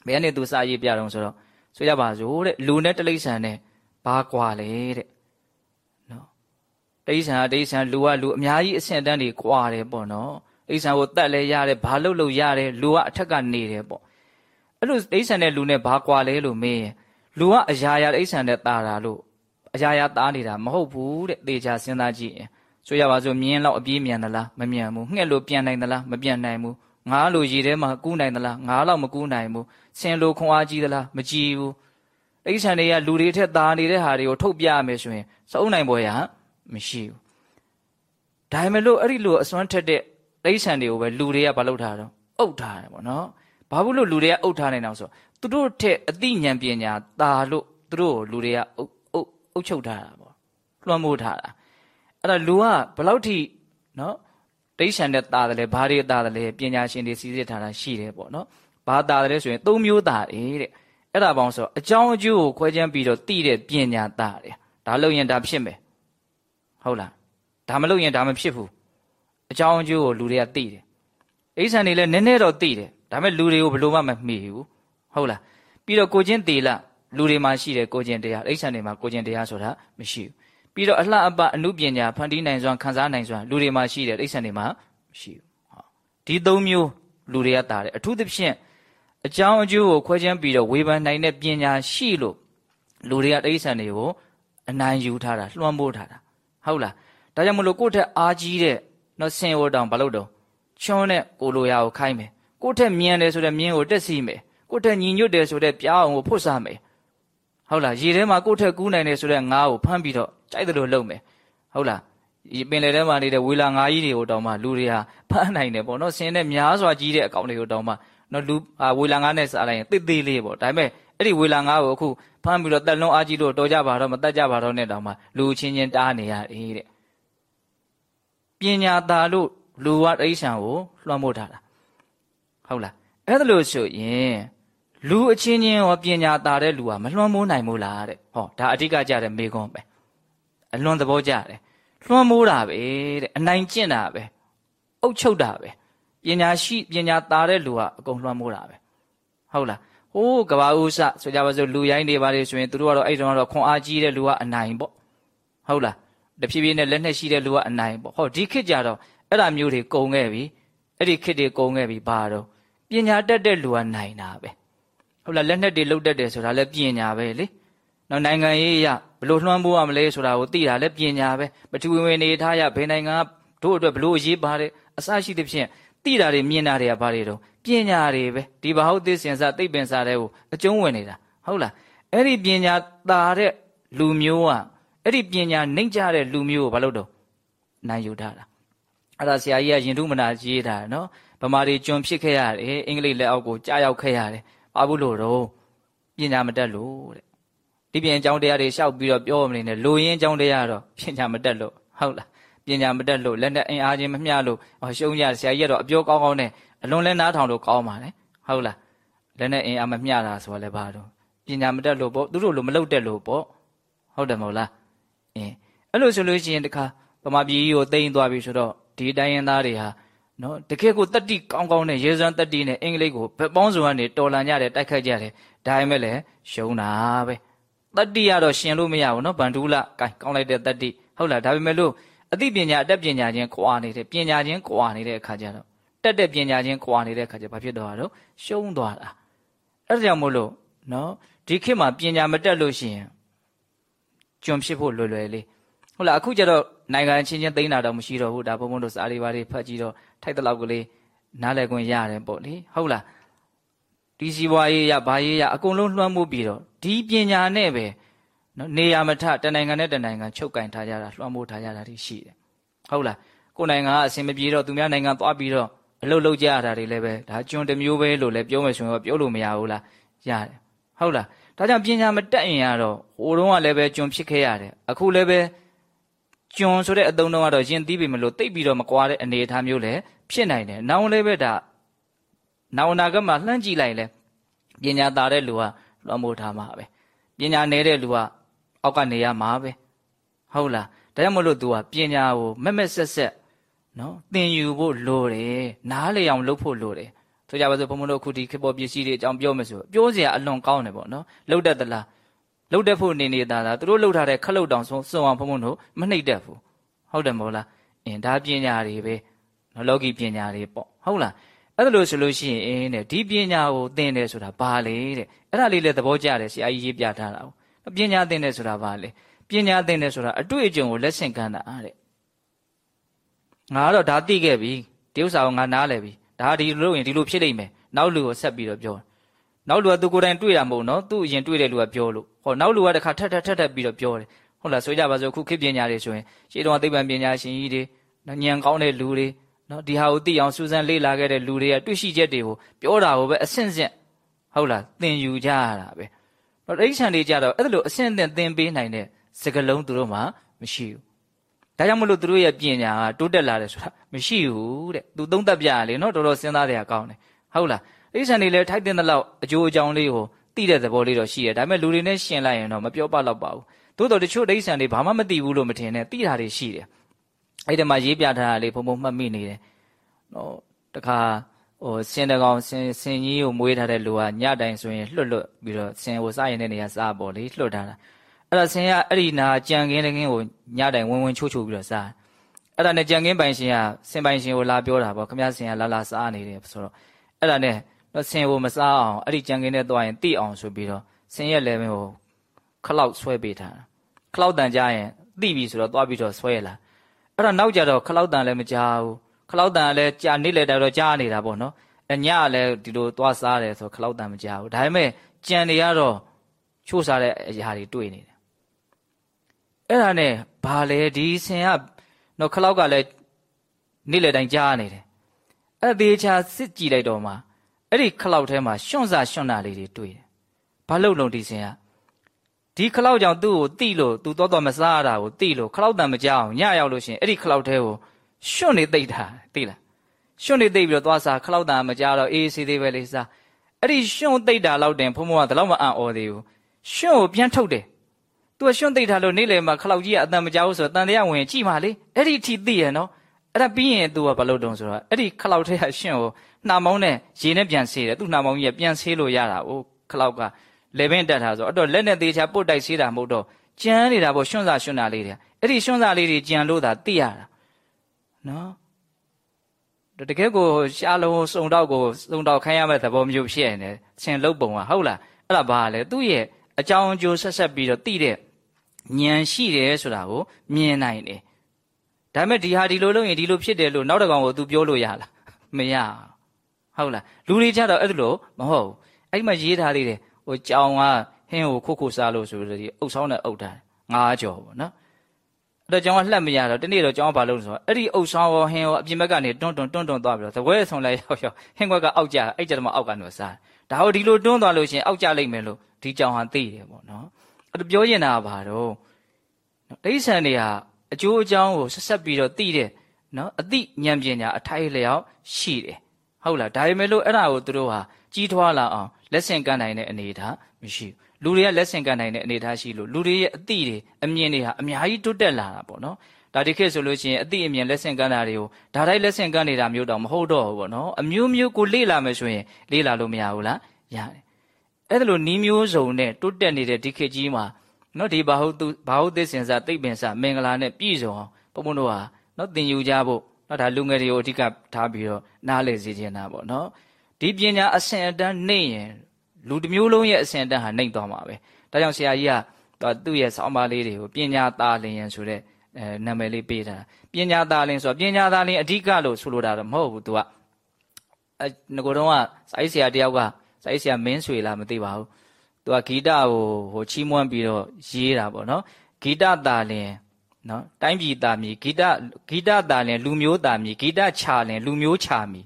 S1: ဘယ်ကနေသူစာရေးပြတော့ဆိုတော့ဆိုကြပါစို့တဲ့လူနဲ့တိရစ္ဆာန်နဲ့ဘာကွာလဲတဲ့နော် တိရစ္ဆာန်ကတိရစ္ဆာန်လူကလူအများကြီးအဆင့်အတန်းတွေကွာတယ်ပေါ့နော်တိရစ္ဆာန်ကိုတတ်လဲရတယ်ဘာလုပ်လို့ရတယ်လူကအထက်ကနေတယ်ပေါ့အဲ့လိုတိရစ္ဆာန်နဲ့လူနဲ့ဘာကွာလဲလို့မေးရင်လူကအရာရာတိရစ္ဆာန်နဲ့တာတာလို့အရာရာတားနေတာမဟုတ်ဘူးတဲ့သေချာစဉ်းစားကြည့်ရင်ဆိုရပါစို့မြင်းလောက်အပြေးမြန်သလားမမြန်ဘူးငှက်လို့ပြန်နိုင်သလားမပြန်နိုင်ဘူးငါးလိုရေထဲမှာကူးနိုင်သလားငါးလောက်မကူးနိုင်ဘူးဆင်လိုခွန်အားကြီးသလားမကြည်ဘူးတိစ္ဆန်တွေကလူတွေထက်သာနေတဲ့ဟာတွေကိုထုတ်ပြရမယ်ဆိုရင်စအုပ်နိုင်ပွဲရ မရှိဘူးဒါပေမဲ့လို့အဲ့ဒီလိုအစွမ်းထက်တဲ့တိစ္ဆန်တွေကိုပဲလူတွေကမလုပ်ထားတော့အုပ်ထားတယ်ပေါ့နော်ဘာဘူးလို့လူတွေကအုပ်ထားနိုင်အောင်ဆိုသူတို့ထက်အသိဉာဏ်ပညာသာလို့သူတို့လူတွေကအုပ်အုပ်အုပ်ချုပ်ထားတာပေါ့လွှမ်းမိုးထားတာအဲ့ဒါလူကဘလောက်ထိနော်တိဋ္ဌာန်နဲ့တာတယ်လဲဘာတွေတာတယ်လဲပညာရှင်တွေစီစစ်ထားတာရှိတယ်ပေါ့နော်ဘာတာတယ်ဆိုရင်သုံးမျိုးတာတယ်တဲ့အဲ့ဒါပေါင်းဆိုအကြောင်းအကျိုးကိုခွဲခြမ်းပြီးတော့သိတဲ့ပညာတာတယ်ဒါလို့ရင်ဒါဖြစ်မယ် ဟုတ်လားဒါမလို့ရင်ဒါမဖြစ်ဘူးအကြောင်းအကျိုးကိုလူတွေကသိတယ်အိဆန်တွေလည်းနည်းနည်းတော့သိတယ်ဒါပေမဲ့လူတွေကိုဘလို့မှမမှီဘူးဟုတ်လားပြီးတော့ကိုချင်းတေလလူတွေမှာရှိတယ်ကိုချင်းတရားအိဆန်တွေမှာကိုချင်းတရားဆိုတာမရှိဘူးပြီးတော့အလှအပအမှုပညာဖန်တီးနိုင်စွမ်းခံစားနိုင်စွမ်းလူတွေမှာရှိတယ်အိဆန်တွေမှာမရှိဘူးဟောဒီသုံးမျိုးလူတွေကတာတယ်အထူးသဖြင့်အကြောင်းအကျိုးကိုခွဲခြမ်းပြီးတော့ဝေဖန်နိုင်တဲ့ပညာရှိလို့လူတွေကတိရစ္ဆာန်တွေကိုအနိုင်ယူထားတာလွှမ်းမိုးထားတာ ဟုတ်လားဒါကြောင့်မလို့ကိုယ့်ထက်အားကြီးတဲ့နော်ဆင်ဝတောင်ဘာလို့တော့ချွန်းတဲ့ကိုလိုရာကိုခိုင်းမယ်ကိုယ့်ထက်မြန်တယ်ဆိုတဲ့မြင်းကိုတက်စီမယ်ကိုယ့်ထက်ညီညွတ်တယ်ဆိုတဲ့ပြားအောင်ကိုဖွတ်စားမယ်ဟုတ်လားရေထဲမှာကိုယ့်ထက်ကူးနိုင်တယ်ဆိုတဲ့ငါးကိုဖမ်းပြီးတော့ကြိုက်တယ်လို့လုပ်မယ်ဟုတ်လားပင်လယ်ထဲမှာနေတဲ့ဝေလာငါးကြီးတွေကိုတောင်မှလူတွေဟာဖမ်းနိုင်တယ်ပေါ့နော်ဆင်းတဲ့များစွာကြီးတဲ့အကောင်တွေကိုတောင်မှနော်လူဝေလာငါးနဲ့စားလိုက်ရင်တိတ်သေးလေးပေါ့ဒါပေမဲ့ အဲ့ဒီဝေလာငါးကိုအခုဖမ်းပြီးတော့တက်လုံးအားကြီးလို့တော်ကြပါတော့မတက်ကြပါတော့နဲ့တောင်မှလူချင်းချင်းတားနေရတယ်တဲ့ပညာသာလို့လူဝတိဆံကိုလွှမ်းမိုးထားတာဟုတ်လားအဲ့ဒါလို့ဆိုရင်လူအချင်းချင်းရောပညာသာတဲ့လူကမလွှမ်းမိုးနိုင်ဘူးလားတဲ့ဟောဒါအဓိကကြတဲ့မေခွန်းပဲအလွန်သဘောကျတယ်လွှမ်းမိုးတာပဲတဲ့အနိုင်ကျင့်တာပဲအုပ်ချုပ်တာပဲပညာရှိပညာသားတဲ့လူကအကုန်လွှမ်းမိုးတာပဲဟုတ်လား ဟိုးကဘာဥစဆိုကြပါစို့လူရိုင်းတွေပါလေဆိုရင်သူတို့ကတော့အဲ့တုန်းကတော့ခွန်အားကြီးတဲ့လူကအနိုင်ပေါ့ဟုတ်လားတဖြည်းဖြည်းနဲ့လက်နဲ့ရှိတဲ့လူကအနိုင်ပေါ့ဟောဒီခေတ်ကြတော့အဲ့ဒါမျိုးတွေကုံခဲ့ပြီအဲ့ဒီခေတ်တွေကုံခဲ့ပြီဘာတော့ပညာတတ်တဲ့လူကနိုင်တာပဲဟုတ်လားလက်နဲ့တွေလှုပ်တတ်တယ်ဆိုတာလည်းပညာပဲလေနောက်နိုင်ငံရေးအရဘလို့လွှမ်းမိုးရမလဲဆိုတာကိုသိတာလည်းပညာပဲပထဝီဝင်နေထားရဘယ်နိုင်ငံတို့အတွက်ဘလို့အရေးပါတယ်အစရှိသဖြင့်သိတာတွေမြင်တာတွေကဘာတွေတော့ ပညာတွေပဲဒီဘာဟုတ်သစ္စင်စသိပ္ပင်စာတွေကိုအကျုံးဝင်နေတာဟုတ်လားအဲ့ဒီပညာတာတဲ့လူမျိုးကအဲ့ဒီပညာနှိမ့်ကြတဲ့လူမျိုးကိုဘာလို့တော့နိုင်ယူထားတာအဲ့ဒါဆရာကြီးကရင်ထုမနာရေးထားတယ်နော်ဗမာတွေကျွန်ဖြစ်ခဲ့ရတယ်အင်္ဂလိပ်လက်အောက်ကိုကြားရောက်ခဲ့ရတယ်ဘာဘူးလို့တော့ပညာမတတ်လို့တဲ့ဒီပြင်အကြောင်းတရားတွေရှောက်ပြီးတော့ပြောမနေနဲ့လူရင်းအကြောင်းတရားတော့ပညာမတတ်လို့ဟုတ်လားပညာမတတ်လို့လက်နဲ့အင်အားချင်းမမျှလို့ရှုံးရဆရာကြီးကတော့အပြောကောင်းကောင်းနဲ့ အလွန်လဲနားထောင်လို့ကောင်းပါလေဟုတ်လားလက်နဲ့အင်အားမမျှတာဆိုတော့လည်းဘာတော့ပညာမတတ်လို့ပေါ့သူတို့လိုမလုပ်တတ်လို့ပေါ့ဟုတ်တယ်မဟုတ်လားအင်းအဲ့လိုဆိုလို့ရှိရင်တခါဗမာပြည်ကြီးကိုတိမ့်သွားပြီဆိုတော့ဒီတိုင်းရင်းသားတွေဟာနော်တကယ်ကိုတတိကောင်းကောင်းနဲ့ရေစွမ်းတတိနဲ့အင်္ဂလိပ်ကိုဘက်ပေါင်းစုံကနေတော်လန်ကြတယ်တိုက်ခိုက်ကြတယ်ဒါပေမဲ့လည်းရှုံးတာပဲတတိကတော့ရှင်လို့မရဘူးနော်ဗန္ဓုလကဲကောင်းလိုက်တဲ့တတိဟုတ်လားဒါပေမဲ့လို့အသိပညာအတတ်ပညာချင်းကွာနေတယ်ပညာချင်းကွာနေတဲ့အခါကျတော့ တက်တဲ့ပညာချင်းကွာနေတဲ့အခါကျဘာဖြစ်တော့တော့ရှုံးသွားတာအဲ့ဒါကြောင့်မို့လို့နော်ဒီခေတ်မှာပညာမတက်လို့ရှိရင်ကျွန်ဖြစ်ဖို့လွယ်လွယ်လေးဟုတ်လားအခုကျတော့နိုင်ငံချင်းချင်းသိမ်းတာတော့မရှိတော့ဘူးဒါဘုံဘုံတို့စာလေးပါးလေးဖတ်ကြည့်တော့ထိုက်တဲ့လောက်ကလေးနားလည်ခွင့်ရတယ်ပေါ့လေဟုတ်လားဒီစီပွားရေးရဘာရေးရအကုန်လုံးလွှမ်းမိုးပြီးတော့ဒီပညာနဲ့ပဲနော်နေရမထတနိုင်ငံနဲ့တနိုင်ငံချုပ်ကင်ထားကြတာလွှမ်းမိုးထားကြတာရှိတယ်ဟုတ်လားကိုယ်နိုင်ငံကအဆင်မပြေတော့သူများနိုင်ငံသွားပြီးတော့ အလုပ်လုပ်ကြရတာတွေလည်းပဲဒါကျွန်းတစ်မျိုးပဲလို့လည်းပြောမယ်ဆိုရင်ပြောလို့မရဘူးလားရတယ်ဟုတ်လားဒါကြောင့်ပညာမတက်ရင်ကတော့ဟိုတုန်းကလည်းပဲကျွန်းဖြစ်ခဲ့ရတယ်အခုလည်းပဲကျွန်းဆိုတဲ့အသုံးတော့ကတော့ယဉ်သီးပြီမလို့တိတ်ပြီးတော့မကွာတဲ့အနေအထားမျိုးလည်းဖြစ်နိုင်တယ်နောင်လည်းပဲဒါနောင်နာကမှလှမ်းကြည့်လိုက်လဲပညာသားတဲ့လူကလွှမ်းမိုးထားမှာပဲပညာနေတဲ့လူကအောက်ကနေရမှာပဲဟုတ်လားဒါကြောင့်မလို့ तू ကပညာကိုမက်မက်ဆက်ဆက် နော်သင်ယူဖို့လိုတယ်နားလေအောင်လုပ်ဖို့လိုတယ်ဆိုကြပါစို့ဘုံဘုံတို့အခုဒီခေတ်ပေါ်ပစ္စည်းတွေအကြောင်းပြောမယ်ဆိုပြောစရာအလွန်ကောင်းတယ်ပေါ့နော်လှုပ်တတ်သလားလှုပ်တတ်ဖို့နေနေတာလားသူတို့လှုပ်ထားတဲ့ခလုတ်တောင်ဆုံးစုံအောင်ဘုံဘုံတို့မနှိပ်တတ်ဘူးဟုတ်တယ်မဟုတ်လားအင်းဒါပညာတွေပဲနော်လောကီပညာတွေပေါ့ဟုတ်လားအဲ့ဒါလို့ဆိုလို့ရှိရင်အင်းတဲ့ဒီပညာကိုသင်တယ်ဆိုတာဘာလဲတဲ့အဲ့ဒါလေးလည်းသဘောကျတယ်ဆရာကြီးရေးပြထားတာပညာသင်တယ်ဆိုတာဘာလဲပညာသင်တယ်ဆိုတာအတွေ့အကြုံကိုလက်ဆင့်ကမ်းတာတဲ့ ငါကတော့ဒါသိခဲ့ပြီဒီဥစ္စာကိုငါနားလည်ပြီဒါဒီလိုလုပ်ရင်ဒီလိုဖြစ်လိမ့်မယ်နောက်လူကိုဆက်ပြီးတော့ပြောနောက်လူကသူကိုယ်တိုင်တွေ့တာမဟုတ်နော်သူ့အရင်တွေ့တဲ့လူကပြောလို့ဟောနောက်လူကတခါထက်ထက်ထက်ထက်ပြီးတော့ပြောတယ်ဟုတ်လားဆိုကြပါစို့ခုခေတ်ပညာတွေဆိုရင်ရှေးတုန်းကသိပ္ပံပညာရှင်ကြီးတွေဉာဏ်ကောင်းတဲ့လူတွေနော်ဒီဟာကိုသိအောင်စူးစမ်းလေ့လာခဲ့တဲ့လူတွေကတွေ့ရှိချက်တွေကိုပြောတာကိုပဲအဆင့်ဆင့်ဟုတ်လားသင်ယူကြရတာပဲတော့အိဋ္ဌံတွေကြတော့အဲ့လိုအဆင့်သင့်သင်ပေးနိုင်တဲ့စကလုံးသူတို့မှမရှိဘူး ဒါကြောင့်မလို့သူတို့ရဲ့ပညာကတိုးတက်လာတယ်ဆိုတာမရှိဘူးတဲ့သူသုံးသက်ပြရလေနော်တော်တော်စဉ်းစားတဲ့အကောင်းတယ်ဟုတ်လားအိဋ္ဌံတွေလည်းထိုက်တဲ့လောက်အကျိုးအကြောင်းလေးကိုသိတဲ့သဘောလေးတော့ရှိတယ်ဒါပေမဲ့လူတွေနဲ့ရှင်လိုက်ရင်တော့မပြောပတော့ပါဘူးသို့တော်တချို့ဒိဋ္ဌံတွေဘာမှမသိဘူးလို့မထင်နဲ့သိတာတွေရှိတယ်အဲ့ဒီမှာရေးပြထားတာလေးဘုံဘုံမှတ်မိနေတယ်နော်တခါဟိုစင်တကောင်စင်စင်ကြီးကိုမွေးထားတဲ့လူကညတိုင်ဆိုရင်လွတ်လွတ်ပြီးတော့စင်ကိုစားရင်တဲ့နေရာစားပေါ်လေလွတ်ထားတာ အဲ့ဒါစင်ကအဲ့ဒီနာကြံကင်းတကင်းကိုညတိုင်ဝင်ဝင်ချိုးချိုးပြီးတော့စားအဲ့ဒါနဲ့ကြံကင်းပိုင်ရှင်ကစင်ပိုင်ရှင်ကိုလာပြောတာပေါ့ခမရစင်ကလာလာစားနေတယ်ဆိုတော့အဲ့ဒါနဲ့တော့စင်ကိုမစားအောင်အဲ့ဒီကြံကင်းနဲ့သွားရင်တိအောင်ဆိုပြီးတော့စင်ရဲ့လည်းမကိုခလောက်ဆွဲပေးထားတာခလောက်တန်ကြရင်တိပြီဆိုတော့သွားပြီးတော့ဆွဲလာအဲ့ဒါနောက်ကြတော့ခလောက်တန်လည်းမကြားဘူးခလောက်တန်ကလည်းကြာနေလေတော့ကြားနေတာပေါ့နော်အညကလည်းဒီလိုသွားစားတယ်ဆိုခလောက်တန်မကြားဘူးဒါပေမဲ့ကြံတွေကတော့ချိုးစားတဲ့အရာတွေတွေ့နေတယ် အဲ့ဒါနဲ့ဘာလဲဒီဆင်ကနော်ခလောက်ကလည်းနေလေတိုင်းကြားနေတယ်အဲ့သေးချာစစ်ကြည့်လိုက်တော့မှအဲ့ဒီခလောက်ထဲမှာရှွန့်စာရှွန့်တာလေးတွေတွေ့တယ်ဘာလို့လုံးဒီဆင်ကဒီခလောက်ကြောင့်သူ့ကိုတိလို့သူတော့တော့မစားရတာကိုတိလို့ခလောက်တန်မကြအောင်ညရောက်လို့ရှင်အဲ့ဒီခလောက်ထဲကိုရွှွန့်နေသိပ်တာသိလားရွှွန့်နေသိပ်ပြီးတော့သွားစားခလောက်တာမကြတော့အေးစီသေးပဲလေးစားအဲ့ဒီရွှွန့်သိပ်တာလောက်တင်ဖုံဖုံကတလောက်မအံ့ဩသေးဘူးရွှွန့်ကိုပြန်ထုတ်တယ် သူကရွှွန့်သိပ်ထားလို့နေ့လယ်မှာခလောက်ကြီးကအတန်မကြဘူးဆိုတော့တန်တရားဝင်ကြည့်ပါလေအဲ့ဒီအထိသိရနော်အဲ့ဒါပြီးရင်သူကဘာလို့တုံးဆိုတော့အဲ့ဒီခလောက်ထဲကရွှွန့်ကိုနှာမောင်းနဲ့ရေနဲ့ပြန်ဆေးတယ်သူ့နှာမောင်းကြီးကပြန်ဆေးလို့ရတာ哦ခလောက်ကလေပင်တက်ထားဆိုတော့လက်နဲ့သေးချာပုတ်တိုက်ဆေးတာမဟုတ်တော့ကြမ်းနေတာပေါ့ရွှွန့်စာရွှွန့်တာလေးတွေအဲ့ဒီရွှွန့်စာလေးတွေကြံလို့သာသိရတာနော်တကယ်ကိုရှားလုံးစုံတော့ကိုစုံတော့ခိုင်းရမယ့်သဘောမျိုးဖြစ်နေတယ်ဆင်လုတ်ပုံကဟုတ်လားအဲ့ဒါဘာလဲသူ့ရဲ့အကြောင်းအကျိုးဆက်ဆက်ပြီးတော့သိတဲ့ ဉာဏ်ရှိတယ်ဆိုတာကိုမြင်နိုင်တယ်ဒါပေမဲ့ဒီဟာဒီလိုလုပ်ရင်ဒီလိုဖြစ်တယ်လို့နောက်တစ်ကောင်ကို तू ပြောလို့ရလားမရဟုတ်လားလူတွေကြတော့အဲ့လိုမဟုတ်ဘူးအဲ့မှာရေးထားသေးတယ်ဟိုကြောင်ကဟင်းကိုခုတ်ခုတ်စားလို့ဆိုလို့ဒီအုပ်ဆောင်နဲ့အုပ်ထားငါးကြော်ပေါ့နော်အဲ့တော့ကျောင်းကလှက်မရတော့တနေ့တော့ကျောင်းကဘာလုပ်လဲဆိုတော့အဲ့ဒီအုပ်ဆောင်ရောဟင်းရောအပြင်ဘက်ကနေတွန်းတွန်းတွန်းတွန်းသွားပြီးတော့သပွဲဆုံလိုက်ရောက်ရောက်ဟင်းခွက်ကအောက်ကျအဲ့ကျတော့မှအောက်ကနေစားဒါဟိုဒီလိုတွန်းသွားလို့ရှိရင်အောက်ကျလိုက်မယ်လို့ဒီကျောင်းဟာသိတယ်ပေါ့နော် အဲ့တော့ပြောရင်တာကဘာတော့တိဋ္ဌာန်တွေဟာအကျိုးအကြောင်းကိုဆက်ဆက်ပြီးတော့သိတဲ့နော်အသိဉာဏ်ပညာအထိုက်လျောက်ရှိတယ်ဟုတ်လားဒါပေမဲ့လို့အဲ့ဒါကိုသူတို့ဟာကြီးထွားလာအောင်လက်ဆင့်ကမ်းနိုင်တဲ့အနေအထားမရှိဘူးလူတွေကလက်ဆင့်ကမ်းနိုင်တဲ့အနေအထားရှိလို့လူတွေရဲ့အသိတွေအမြင်တွေဟာအများကြီးတိုးတက်လာတာပေါ့နော်ဒါဒီခေတ်ဆိုလို့ရှိရင်အသိအမြင်လက်ဆင့်ကမ်းတာတွေကိုဒါတိုင်းလက်ဆင့်ကမ်းနေတာမျိုးတော့မဟုတ်တော့ဘူးပေါ့နော်အမျိုးမျိုးကိုလေ့လာမယ်ဆိုရင်လေ့လာလို့မရဘူးလားရတယ် အဲ့ဒါလိုနီးမျိုးစုံနဲ့တိုးတက်နေတဲ့ဒီခေတ်ကြီးမှာနော်ဒီဘာဟုတ်သူဘာဟုတ်သစ္စာသိပ္ပင်စမင်္ဂလာနဲ့ပြည့်စုံအောင်ဘုံဘုံတို့ဟာနော်သင်ယူကြဖို့နော်ဒါလူငယ်တွေကိုအဓိကထားပြီးတော့နားလည်စေချင်တာပေါ့နော်ဒီပညာအဆင့်အတန်းနှိမ့်ရင်လူတစ်မျိုးလုံးရဲ့အဆင့်အတန်းဟာနှိမ့်သွားမှာပဲဒါကြောင့်ဆရာကြီးကသူ့ရဲ့ဆောင်းပါးလေးတွေကိုပညာသားလင်ရန်ဆိုတဲ့အဲနာမည်လေးပေးထားပညာသားလင်ဆိုတော့ပညာသားလင်အဓိကလို့ဆိုလိုတာတော့မဟုတ်ဘူးသူကအဲငကိုတော့ကစာရေးဆရာတယောက်က စာရေးဆရာမင်းဆွေလားမသိပါဘူးသူကဂီတကိုဟိုချီးမွမ်းပြီးတော့ရေးတာပေါ့နော်ဂီတသားလင်နော်တိုင်းပြည်သားမီဂီတဂီတသားလင်လူမျိုးသားမီဂီတချလင်လူမျိုးချမီ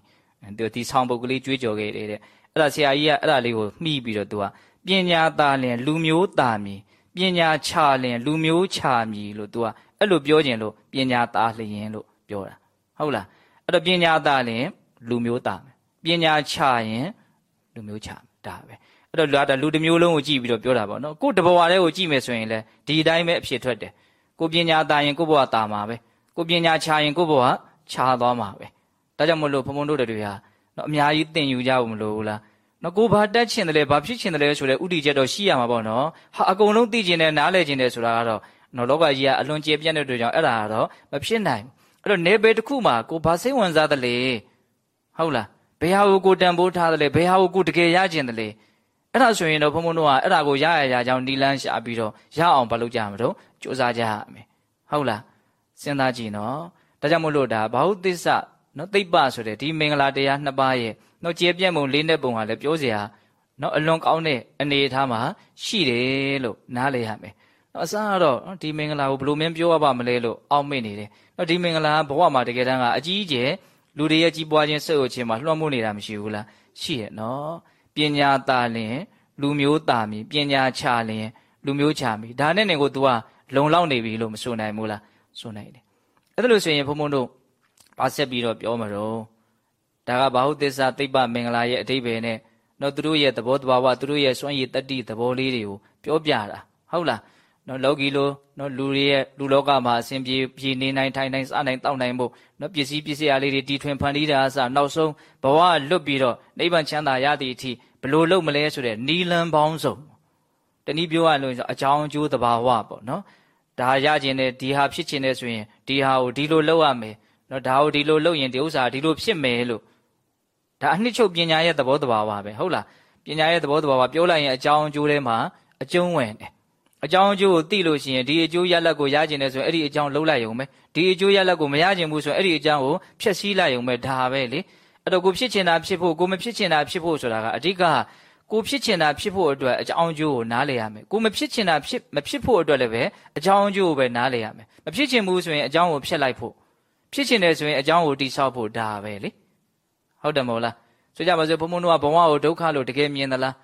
S1: သူဒီဆောင်ပုတ်ကလေးကြွေးကြော်ခဲ့တယ်တဲ့အဲ့ဒါဆရာကြီးကအဲ့ဒါလေးကိုမှီးပြီးတော့သူကပညာသားလင်လူမျိုးသားမီပညာချလင်လူမျိုးချမီလို့သူကအဲ့လိုပြောခြင်းလို့ပညာသားလျင်လို့ပြောတာဟုတ်လားအဲ့တော့ပညာသားလင်လူမျိုးသားမယ်ပညာချရင် လူမျိုးချဒါပဲအဲ့တော့လူလူတစ်မျိုးလုံးကိုကြည့်ပြီးတော့ပြောတာပေါ့နော်ကိုတဘဝလေးကိုကြည့်မယ်ဆိုရင်လေဒီအတိုင်းပဲအဖြစ်ထွက်တယ်ကိုပညာသားရင်ကိုဘဝသားမှာပဲကိုပညာချရင်ကိုဘဝချသွားမှာပဲဒါကြောင့်မလို့ဘုံဘုံတို့တွေဟာနော်အများကြီးသင်ယူကြဖို့မလိုဘူးလားနော်ကိုဘာတက်ချင်တယ်လဲဘာဖြစ်ချင်တယ်လဲဆိုတဲ့ဥတီချက်တော့ရှိရမှာပေါ့နော်ဟာအကုန်လုံးသိချင်တယ်နားလည်ချင်တယ်ဆိုတာကတော့နော်လောကကြီးကအလွန်ကျေပြန့်တဲ့အတွက်ကြောင့်အဲ့ဒါကတော့မဖြစ်နိုင်ဘူးအဲ့တော့နေပေတစ်ခုမှာကိုဘာစိတ်ဝင်စားတယ်လဲဟုတ်လား ဘယ်ဟာကိုကိုတန်ဖိုးထားတယ်လဲဘယ်ဟာကိုကိုတကယ်ရချင်တယ်လဲအဲ့ဒါဆိုရင်တော့ဘုံဘုံတို့ကအဲ့ဒါကိုရရရကြောင်းနီလန်းရှာပြီးတော့ရအောင်မလုပ်ကြမှာတော့စူးစမ်းကြရမယ်ဟုတ်လားစဉ်းစားကြည့်နော်ဒါကြောင့်မို့လို့ဒါဘာဟုသစ္စာနော်သိပ္ပဆိုတဲ့ဒီမင်္ဂလာတရားနှစ်ပါးရဲ့နော်ကျေပြန့်ပုံလေးနဲ့ပုံဟာလည်းပြောစရာနော်အလွန်ကောင်းတဲ့အနေအထားမှာရှိတယ်လို့နားလည်ရမယ်နော်အစားကတော့ဒီမင်္ဂလာကိုဘယ်လိုမှပြောရပါမလဲလို့အောက်မေ့နေတယ်နော်ဒီမင်္ဂလာဘဝမှာတကယ်တမ်းကအကြီးအကျယ် လူတွေရဲ့ကြီးပွားခြင်းစိတ်အုပ်ခြင်းမှာလွှမ်းမိုးနေတာမရှိဘူးလားရှိရဲ့နော်ပညာတာလင်လူမျိုးတာမီပညာချလင်လူမျိုးချမီဒါနဲ့နေကို तू ကလုံလောက်နေပြီလို့မဆိုနိုင်ဘူးလားဆိုနိုင်တယ်အဲ့ဒါလို့ဆိုရင်ဘုံဘုံတို့ပါဆက်ပြီးတော့ပြောမှာတော့ဒါကဘာဟုသစ္စာသိပ္ပမင်္ဂလာရဲ့အတိပယ်နဲ့တော့သူတို့ရဲ့သဘောတဘာဝသူတို့ရဲ့စွမ်းရည်တတ္တိသဘောလေးတွေကိုပြောပြတာဟုတ်လား နော်လောကီလိုနော်လူတွေရဲ့လူလောကမှာအစဉ်ပြေပြေနေနိုင်ထိုင်နိုင်စားနိုင်တောက်နိုင်ဖို့နော်ပစ္စည်းပစ္စည်းအားလေးတွေတီထွင်ဖန်တီးတာအစနောက်ဆုံးဘဝလွတ်ပြီးတော့နိဗ္ဗာန်ချမ်းသာရသည့်အထိဘလို့လုပ်မလဲဆိုတဲ့နီလန်ပေါင်းစုံတနည်းပြောရလို့အကြောင်းအကျိုးသဘာဝပေါ့နော်ဒါရခြင်းနဲ့ဒီဟာဖြစ်ခြင်းနဲ့ဆိုရင်ဒီဟာကိုဒီလိုလုပ်ရမယ်နော်ဒါကိုဒီလိုလုပ်ရင်ဒီဥစ္စာဒီလိုဖြစ်မယ်လို့ဒါအနှစ်ချုပ်ပညာရဲ့သဘောတဘာဝပဲဟုတ်လားပညာရဲ့သဘောတဘာဝပြောလိုက်ရင်အကြောင်းအကျိုးထဲမှာအကျုံးဝင်တယ် အကြောင်းအကျိုးကိုသိလို့ရှိရင်ဒီအကျိုးရလဒ်ကိုရကျင်တယ်ဆိုရင်အဲ့ဒီအကြောင်းလုံးလိုက်ရုံပဲဒီအကျိုးရလဒ်ကိုမရကျင်ဘူးဆိုရင်အဲ့ဒီအကြောင်းကိုဖျက်ဆီးလိုက်ရုံပဲဒါပဲလေအဲ့တော့ကိုဖြစ်ချင်တာဖြစ်ဖို့ကိုမဖြစ်ချင်တာဖြစ်ဖို့ဆိုတာကအဓိကကိုဖြစ်ချင်တာဖြစ်ဖို့အတွက်အကြောင်းအကျိုးကိုနားလည်ရမယ်ကိုမဖြစ်ချင်တာဖြစ်မဖြစ်ဖို့အတွက်လည်းပဲအကြောင်းအကျိုးကိုပဲနားလည်ရမယ်မဖြစ်ချင်ဘူးဆိုရင်အကြောင်းကိုဖျက်လိုက်ဖို့ဖြစ်ချင်တယ်ဆိုရင်အကြောင်းကိုတိဆောက်ဖို့ဒါပဲလေဟုတ်တယ်မဟုတ်လားဆိုကြပါစို့ဘုံဘုံတို့ကဘဝကိုဒုက္ခလို့တကယ်မြင်သလား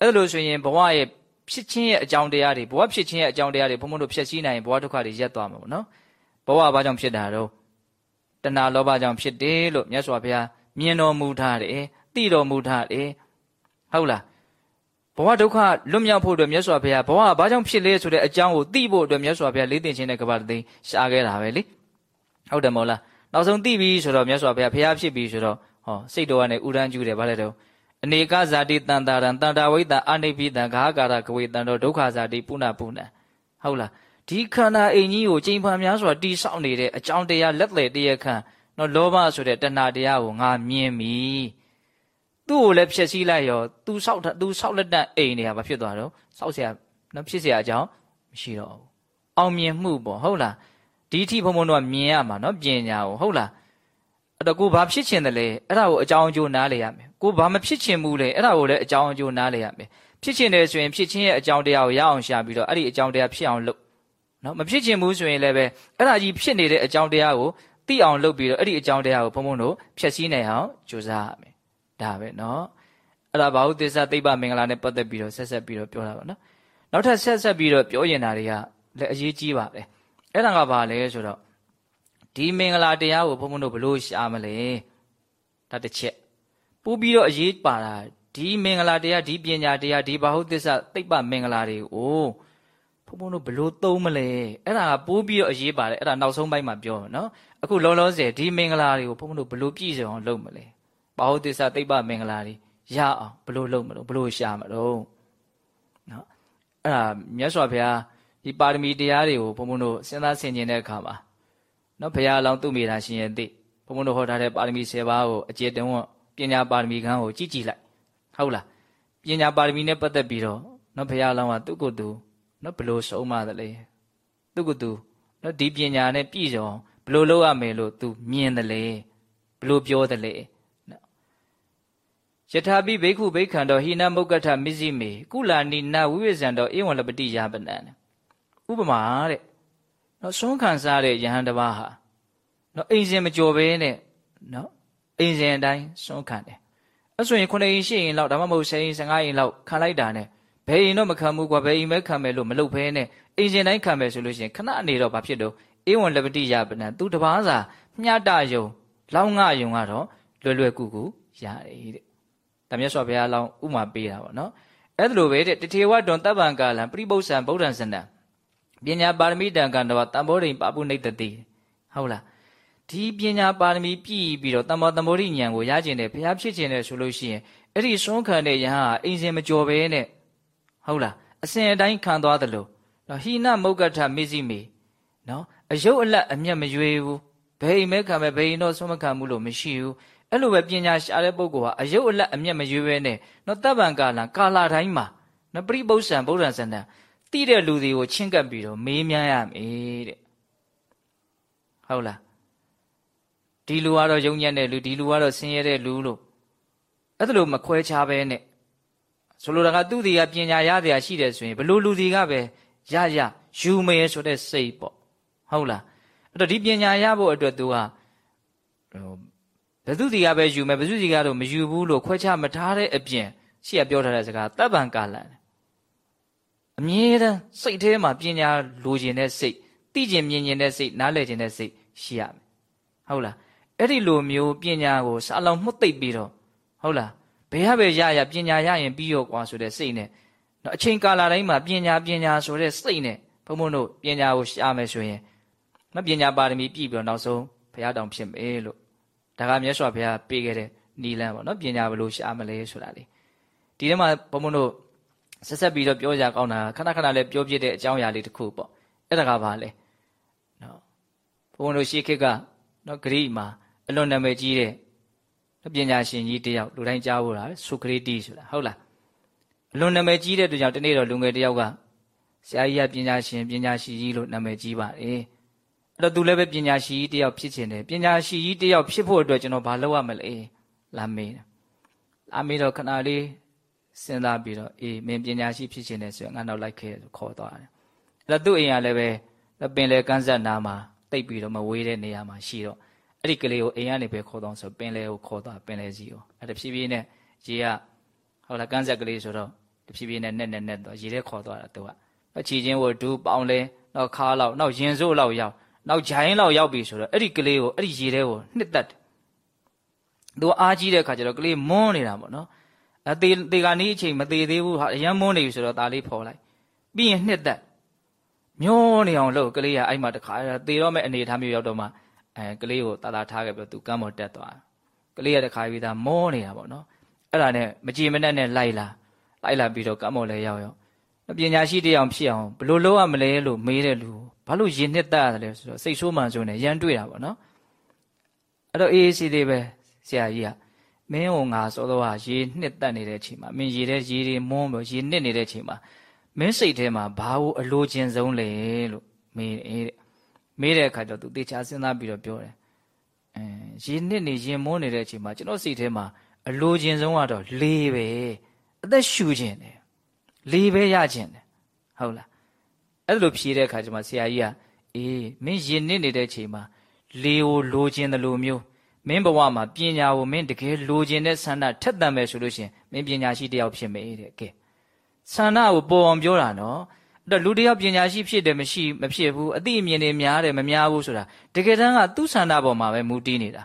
S1: အဲ့လိုဆိုရင်ဘဝရဲ့ ဖြစ်ချင်းရဲ့အကြောင်းတရားတွေဘဝဖြစ်ချင်းရဲ့အကြောင်းတရားတွေဘုံဘုံတို့ဖြည့်ဆည်းနိုင်ရင်ဘဝဒုက္ခတွေရပ်သွားမှာပေါ့နော်ဘဝဘာကြောင့်ဖြစ်တာတော့တဏှာလောဘကြောင့်ဖြစ်တယ်လို့မြတ်စွာဘုရားမြင်တော်မူထားတယ်သိတော်မူထားတယ်ဟုတ်လားဘဝဒုက္ခလွတ်မြောက်ဖို့အတွက်မြတ်စွာဘုရားဘဝဘာကြောင့်ဖြစ်လဲဆိုတဲ့အကြောင်းကိုသိဖို့အတွက်မြတ်စွာဘုရားလေးတင်ခြင်းတဲ့ကပ္ပတသိရှားခဲ့တာပဲလေဟုတ်တယ်မဟုတ်လားနောက်ဆုံးသိပြီဆိုတော့မြတ်စွာဘုရားဘုရားဖြစ်ပြီဆိုတော့ဟောစိတ်တော်ကနေဥရန်ကျူးတယ်ဗါလဲတော့ အနေကဇာတိတန်တာရံတန်တာဝိတံအာနိပိတံဂါကာရကဝေတံတော့ဒုက္ခဇာတိပုဏ္ဏပုဏ္ဏဟုတ်လားဒီခန္ဓာအိမ်ကြီးကိုချိန်ဖန်များစွာတိဆောက်နေတဲ့အကြောင်းတရားလက်လေတရားခံနော်လောဘဆိုတဲ့တဏှာတရားကိုငါမြင်ပြီသူ့ကိုလည်းဖျက်ဆီးလိုက်ရောသူဆောက်သူဆောက်လက်တအိမ်တွေကဘာဖြစ်သွားတော့ဆောက်เสียနော်ဖြစ်เสียအကြောင်းမရှိတော့ဘူးအောင်မြင်မှုပေါ့ဟုတ်လားဒီအထိဘုံဘုံတို့ကမြင်ရမှာနော်ပညာကိုဟုတ်လားအဲ့တော့ကိုဘာဖြစ်ချင်တယ်လဲအဲ့ဒါကိုအကြောင်းအကျိုးနားလေရမယ် ကိုဘာမဖြစ်ချင်ဘူးလဲအဲ့ဒါကိုလည်းအကြောင်းအကျိုးနားလေရမယ်ဖြစ်ချင်တယ်ဆိုရင်ဖြစ်ချင်းရဲ့အကြောင်းတရားကိုရအောင်ရှာပြီးတော့အဲ့ဒီအကြောင်းတရားဖြစ်အောင်လုပ်နော်မဖြစ်ချင်ဘူးဆိုရင်လည်းပဲအဲ့ဒါကြီးဖြစ်နေတဲ့အကြောင်းတရားကိုသိအောင်လုပ်ပြီးတော့အဲ့ဒီအကြောင်းတရားကိုဘုံဘုံတို့ဖြည့်ဆည်းနိုင်အောင်ကြိုးစားရမယ်ဒါပဲနော်အဲ့ဒါဘာဟုသစ္စာသိပ္ပမင်္ဂလာနဲ့ပတ်သက်ပြီးတော့ဆက်ဆက်ပြီးတော့ပြောတာပါနော်နောက်ထပ်ဆက်ဆက်ပြီးတော့ပြောရင်တာတွေကလည်းအရေးကြီးပါပဲအဲ့ဒါကဘာလဲဆိုတော့ဒီမင်္ဂလာတရားကိုဘုံဘုံတို့ဘလို့ရှာမလဲဒါတစ်ချက် ပို့ပြီးတော့အရေးပါတာဒီမင်္ဂလာတရားဒီပညာတရားဒီဘာဟုသစ္စာသိပ္ပမင်္ဂလာတွေကိုဘုံဘုံတို့ဘလို့သုံးမလဲအဲ့ဒါကပိုးပြီးတော့အရေးပါတယ်အဲ့ဒါနောက်ဆုံးပိုင်းမှာပြောမယ်နော်အခုလောလောဆယ်ဒီမင်္ဂလာတွေကိုဘုံဘုံတို့ဘလို့ပြည့်စုံအောင်လုပ်မလဲဘာဟုသစ္စာသိပ္ပမင်္ဂလာတွေရအောင်ဘလို့လုပ်မလို့ဘလို့ရှာမလို့နော်အဲ့ဒါမြတ်စွာဘုရားဒီပါရမီတရားတွေကိုဘုံဘုံတို့စဉ်းစားဆင်ခြင်တဲ့အခါမှာနော်ဘုရားအလောင်းသူ့မိတာရှင်ရဲ့သိဘုံဘုံတို့ဟောထားတဲ့ပါရမီ10ပါးကိုအကျေတုံး ပညာပါရမီခန်းကိုကြည့်ကြည့်လိုက်ဟုတ်လားပညာပါရမီနဲ့ပတ်သက်ပြီးတော့နော်ဘုရားအလောင်းကသူ့ကိုယ်သူနော်ဘလို့ဆုံးမသလဲသူကသူနော်ဒီပညာနဲ့ပြည့်စုံဘလို့လုပ်ရမယ်လို့ तू မြင်တယ်လေဘလို့ပြောတယ်လေနော်ယထာပိဘိက္ခုဘိက္ခန္တောဟိနမုတ်ကထမစ္စည်းမေကုလာနိနဝိဝေဇံတောဧဝံလပတိယပနံဥပမာတဲ့နော်ဆုံးခံစားတဲ့ယဟန်တစ်ပါးဟာနော်အိမ်စဉ်မကြော်ဘဲနဲ့နော် အိမ်စဉ်အတိုင်းဆုံးခံတယ်အဲ့ဆိုရင်9အိမ်ရှိရင်လောက်ဒါမှမဟုတ်10အိမ်15အိမ်လောက်ခံလိုက်တာနဲ့ဘယ်ရင်တော့မခံဘူးကွာဘယ်ရင်ပဲခံမယ်လို့မလုပ်ဖဲနဲ့အင်ဂျင်တိုင်းခံမယ်ဆိုလို့ရှိရင်ခဏအနေတော့ဘာဖြစ်တော့အေဝံလပတိယပနံသူတပားစာမြတ်တယုံလောင်းငယုံကတော့လွယ်လွယ်ကူကူရတယ်တဲ့။ဒါမြတ်စွာဘုရားလောင်းဥမာပေးတာပေါ့နော်။အဲ့ဒါလိုပဲတဲ့တထေဝတွန်တပ်ပံကာလံပြိပု္ပ္ပံဗုဒ္ဓံစနံပညာပါရမီတံကံတော်တံဘောဓိပပုနေတတိဟုတ်လား ဒီပညာပါရမီပြည့်ပြီးတော့တမ္မောတမ္မောဓိဉာဏ်ကိုရကျင်တယ်ဘုရားဖြစ်ခြင်းတယ်ဆိုလို့ရှိရင်အဲ့ဒီဆုံးခံတဲ့ယဟန်ဟာအိမ်စင်မကြော်ဘဲနဲ့ဟုတ်လားအစဉ်အတိုင်းခံသွားတယ်လို့နော်ဟိနမုတ်ကထမေစီမေနော်အယုတ်အလတ်အမျက်မရွေဘူးဘယ်အိမ်မဲခံမဲ့ဘယ်အိမ်တော့ဆုံးမခံဘူးလို့မရှိဘူးအဲ့လိုပဲပညာရှာတဲ့ပုဂ္ဂိုလ်ဟာအယုတ်အလတ်အမျက်မရွေပဲနဲ့နော်တပ်ပံကာလကာလတိုင်းမှာနော်ပရိပု္ပ္ပံဗုဒ္ဓံစန္ဒံတိတဲ့လူတွေကိုချင်းကပ်ပြီးတော့မေးမြန်းရမယ်တဲ့ဟုတ်လား ဒီလူကတော့ယုံညံ့တဲ့လူဒီလူကတော့ဆင်းရဲတဲ့လူလို့အဲ့ဒါလို့မခွဲခြားပဲနဲ့ဆိုလိုတာကသူ့ဒီကပညာရတဲ့အရှိတယ်ဆိုရင်ဘလို့လူဒီကပဲရရယူမယ်ဆိုတဲ့စိတ်ပေါ့ဟုတ်လားအဲ့တော့ဒီပညာရဖို့အတွက်သူကဘယ်သူဒီကပဲယူမယ်ဘယ်သူဒီကတော့မယူဘူးလို့ခွဲခြားမထားတဲ့အပြင်ရှေ့ကပြောထားတဲ့စကားတပ်ပံကာလန်အမြဲတမ်းစိတ်ထဲမှာပညာလိုချင်တဲ့စိတ်သိကျင်မြင်ကျင်တဲ့စိတ်နားလည်ကျင်တဲ့စိတ်ရှိရမယ်ဟုတ်လား အဲ့ဒီလိုမျိုးပညာကိုစာလောင်မှုတ်သိပ်ပြီးတော့ဟုတ်လားဘယ်ဟာပဲရရပညာရရင်ပြီးရောကွာဆိုတဲ့စိတ်နဲ့နော်အချိန်ကာလတိုင်းမှာပညာပညာဆိုတဲ့စိတ်နဲ့ဘုံဘုံတို့ပညာကိုရှာမယ်ဆိုရင်မပညာပါရမီပြည့်ပြီးတော့နောက်ဆုံးဘုရားတောင်ဖြစ်မယ်လို့ဒါကမြတ်စွာဘုရားပေးခဲ့တဲ့နီလန်းပေါ့နော်ပညာဘယ်လိုရှာမလဲဆိုတာလေဒီထဲမှာဘုံဘုံတို့ဆက်ဆက်ပြီးတော့ပြောကြကောင်းတာခဏခဏလည်းပြောပြတဲ့အကြောင်းအရာလေးတစ်ခုပေါ့အဲ့ဒါကဘာလဲနော်ဘုံဘုံတို့ရှေးခေတ်ကနော်ဂရိမှာ အလွန်နာမည်ကြီးတဲ့ပညာရှင်ကြီးတယောက်လူတိုင်းကြားဖို့လားဆိုကရေတီဆိုတာဟုတ်လားအလွန်နာမည်ကြီးတဲ့အတွက်ကြောင့်ဒီနေ့တော့လူငယ်တယောက်ကဆရာကြီးကပညာရှင်ပညာရှိကြီးလို့နာမည်ကြီးပါတယ်အဲ့တော့သူလည်းပဲပညာရှိကြီးတယောက်ဖြစ်ချင်တယ်ပညာရှိကြီးတယောက်ဖြစ်ဖို့အတွက်ကျွန်တော်ဘာလုပ်ရမလဲလာမေးတယ်လာမေးတော့ခဏလေးစဉ်းစားပြီးတော့အေးမင်းပညာရှိဖြစ်ချင်တယ်ဆိုရင်ငါနောက်လိုက်ခဲ့ဆိုခေါ်သွားတယ်အဲ့တော့သူ့အိမ်ကလည်းပဲပင်လေကန်းဆက်နာမှာတိတ်ပြီးတော့မဝေးတဲ့နေရာမှာရှိတော့ အဲ့ဒီကလေးကိုအိမ်ကနေပဲခေါ်တော့ဆိုပင်လေကိုခေါ်သွားပင်လေစီကိုအဲ့တဖြည်းဖြည်းနဲ့ရေကဟုတ်လားကန်းဆက်ကလေးဆိုတော့တဖြည်းဖြည်းနဲ့နဲ့နဲ့နဲ့တော့ရေထဲခေါ်သွားတာသူကချီချင်းကိုဒူးပေါင်းလဲနောက်ခါလောက်နောက်ရင်စိုးလောက်ရောက်နောက်ဂျိုင်းလောက်ရောက်ပြီဆိုတော့အဲ့ဒီကလေးကိုအဲ့ဒီရေထဲကိုနှစ်သက်တယ်သူအားကြီးတဲ့ခါကျတော့ကလေးမွန်းနေတာပေါ့နော်အသေးသေးကနီးအချိန်မသေးသေးဘူးဟာအရန်မွန်းနေပြီဆိုတော့ဒါလေးဖော်လိုက်ပြီးရင်နှစ်သက်မျောနေအောင်လုပ်ကလေးကအဲ့မှာတခါသေတော့မဲ့အနေထားမျိုးရောက်တော့မှ အဲကလေးကိုတာတာထားခဲ့ပြီးသူကမ်းပေါ်တက်သွားကလေးရတဲ့ခါပြီးသားမောနေတာပေါ့နော်အဲ့ဒါနဲ့မကြည်မနဲ့နဲ့လိုက်လာလိုက်လာပြီးတော့ကမ်းပေါ်လဲရောက်ရောက်ပညာရှိတယောက်ဖြစ်အောင်ဘလို့လုပ်ရမလဲလို့မေးတဲ့လူဘာလို့ရင်နှစ်တက်ရတယ်လဲဆိုတော့စိတ်ဆိုးမှန်ဆိုနေရမ်းတွေ့တာပေါ့နော်အဲ့တော့အေးအေးစီလေးပဲဆရာကြီးကမင်းဟိုငါစောတော့ရေနှစ်တက်နေတဲ့အချိန်မှာမင်းရေထဲရေတွေမွန်းပြီးရေနှစ်နေတဲ့အချိန်မှာမင်းစိတ်ထဲမှာဘာလို့အလိုချင်ဆုံးလဲလို့မေးတယ်တဲ့ မေးတဲ့အခါကျတော့သူတေချာစဉ်းစားပြီးတော့ပြောတယ်အဲရေနှစ်နေရင်မွန်းနေတဲ့အချိန်မှာကျွန်တော်စိတ်ထဲမှာအလိုချင်ဆုံးကတော့လေးပဲအသက်ရှူခြင်းတယ်လေးပဲရခြင်းတယ်ဟုတ်လားအဲ့လိုဖြေတဲ့အခါကျမှဆရာကြီးကအေးမင်းရင်နစ်နေတဲ့ချိန်မှာလေကိုလိုချင်တယ်လို့မျိုးမင်းဘဝမှာပညာကိုမင်းတကယ်လိုချင်တဲ့ဆန္ဒထက်သန်မယ်ဆိုလို့ရှိရင်မင်းပညာရှိတယောက်ဖြစ်မယ်တဲ့ကဲဆန္ဒကိုပေါ်အောင်ပြောတာနော်အဲ့ တော့လူတယောက်ပညာရှိဖြစ်တယ်မရှိမဖြစ်ဘူးအသိအမြင်တွေများတယ်မများဘူးဆိုတာတကယ်တမ်းကသူ့ဆန္ဒပေါ်မှာပဲမူတည်နေတာ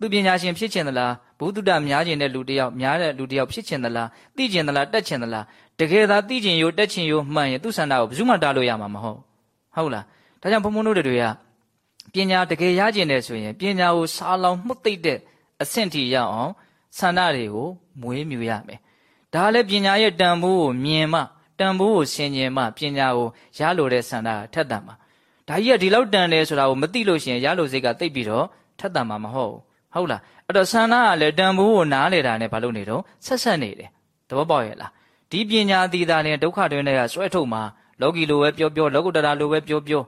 S1: သူပညာရှင်ဖြစ်ချင်သလားဘုဒ္ဓတများကျင်တဲ့လူတယောက်များတဲ့လူတယောက်ဖြစ်ချင်သလားသိချင်သလားတက်ချင်သလားတကယ်သာသိချင်ရိုတက်ချင်ရိုမှန်ရင်သူ့ဆန္ဒကိုဘယ်သူမှတားလို့ရမှာမဟုတ်ဟုတ်လားဒါကြောင့်ဘုံဘုံတို့တွေကပညာတကယ်ရကျင်တယ်ဆိုရင်ပညာကိုစားလောင်မှုတ်သိတဲ့အဆင့်ထိရောက်အောင်ဆန္ဒတွေကိုမွေးမြူရမယ်ဒါလည်းပညာရဲ့တန်ဖိုးကိုမြင်မှ တန်ဖိုးကိုဆင်ခြင်မှပညာကိုရလိုတဲ့ဆန္ဒကထက်သန်မှာဒါကြီးကဒီလောက်တန်တယ်ဆိုတာကိုမသိလို့ရှိရင်ရလိုစိတ်ကသိပ်ပြီးတော့ထက်သန်မှာမဟုတ်ဘူးဟုတ်လားအဲ့တော့ဆန္ဒကလည်းတန်ဖိုးကိုနားလေတာနဲ့ဘာလို့နေတော့ဆက်ဆက်နေတယ်သဘောပေါက်ရဲ့လားဒီပညာသီတာနဲ့ဒုက္ခတွင်တွေကဆွဲထုတ်မှာလောကီလိုပဲပြောပြောလောကုတ္တရာလိုပဲပြောပြော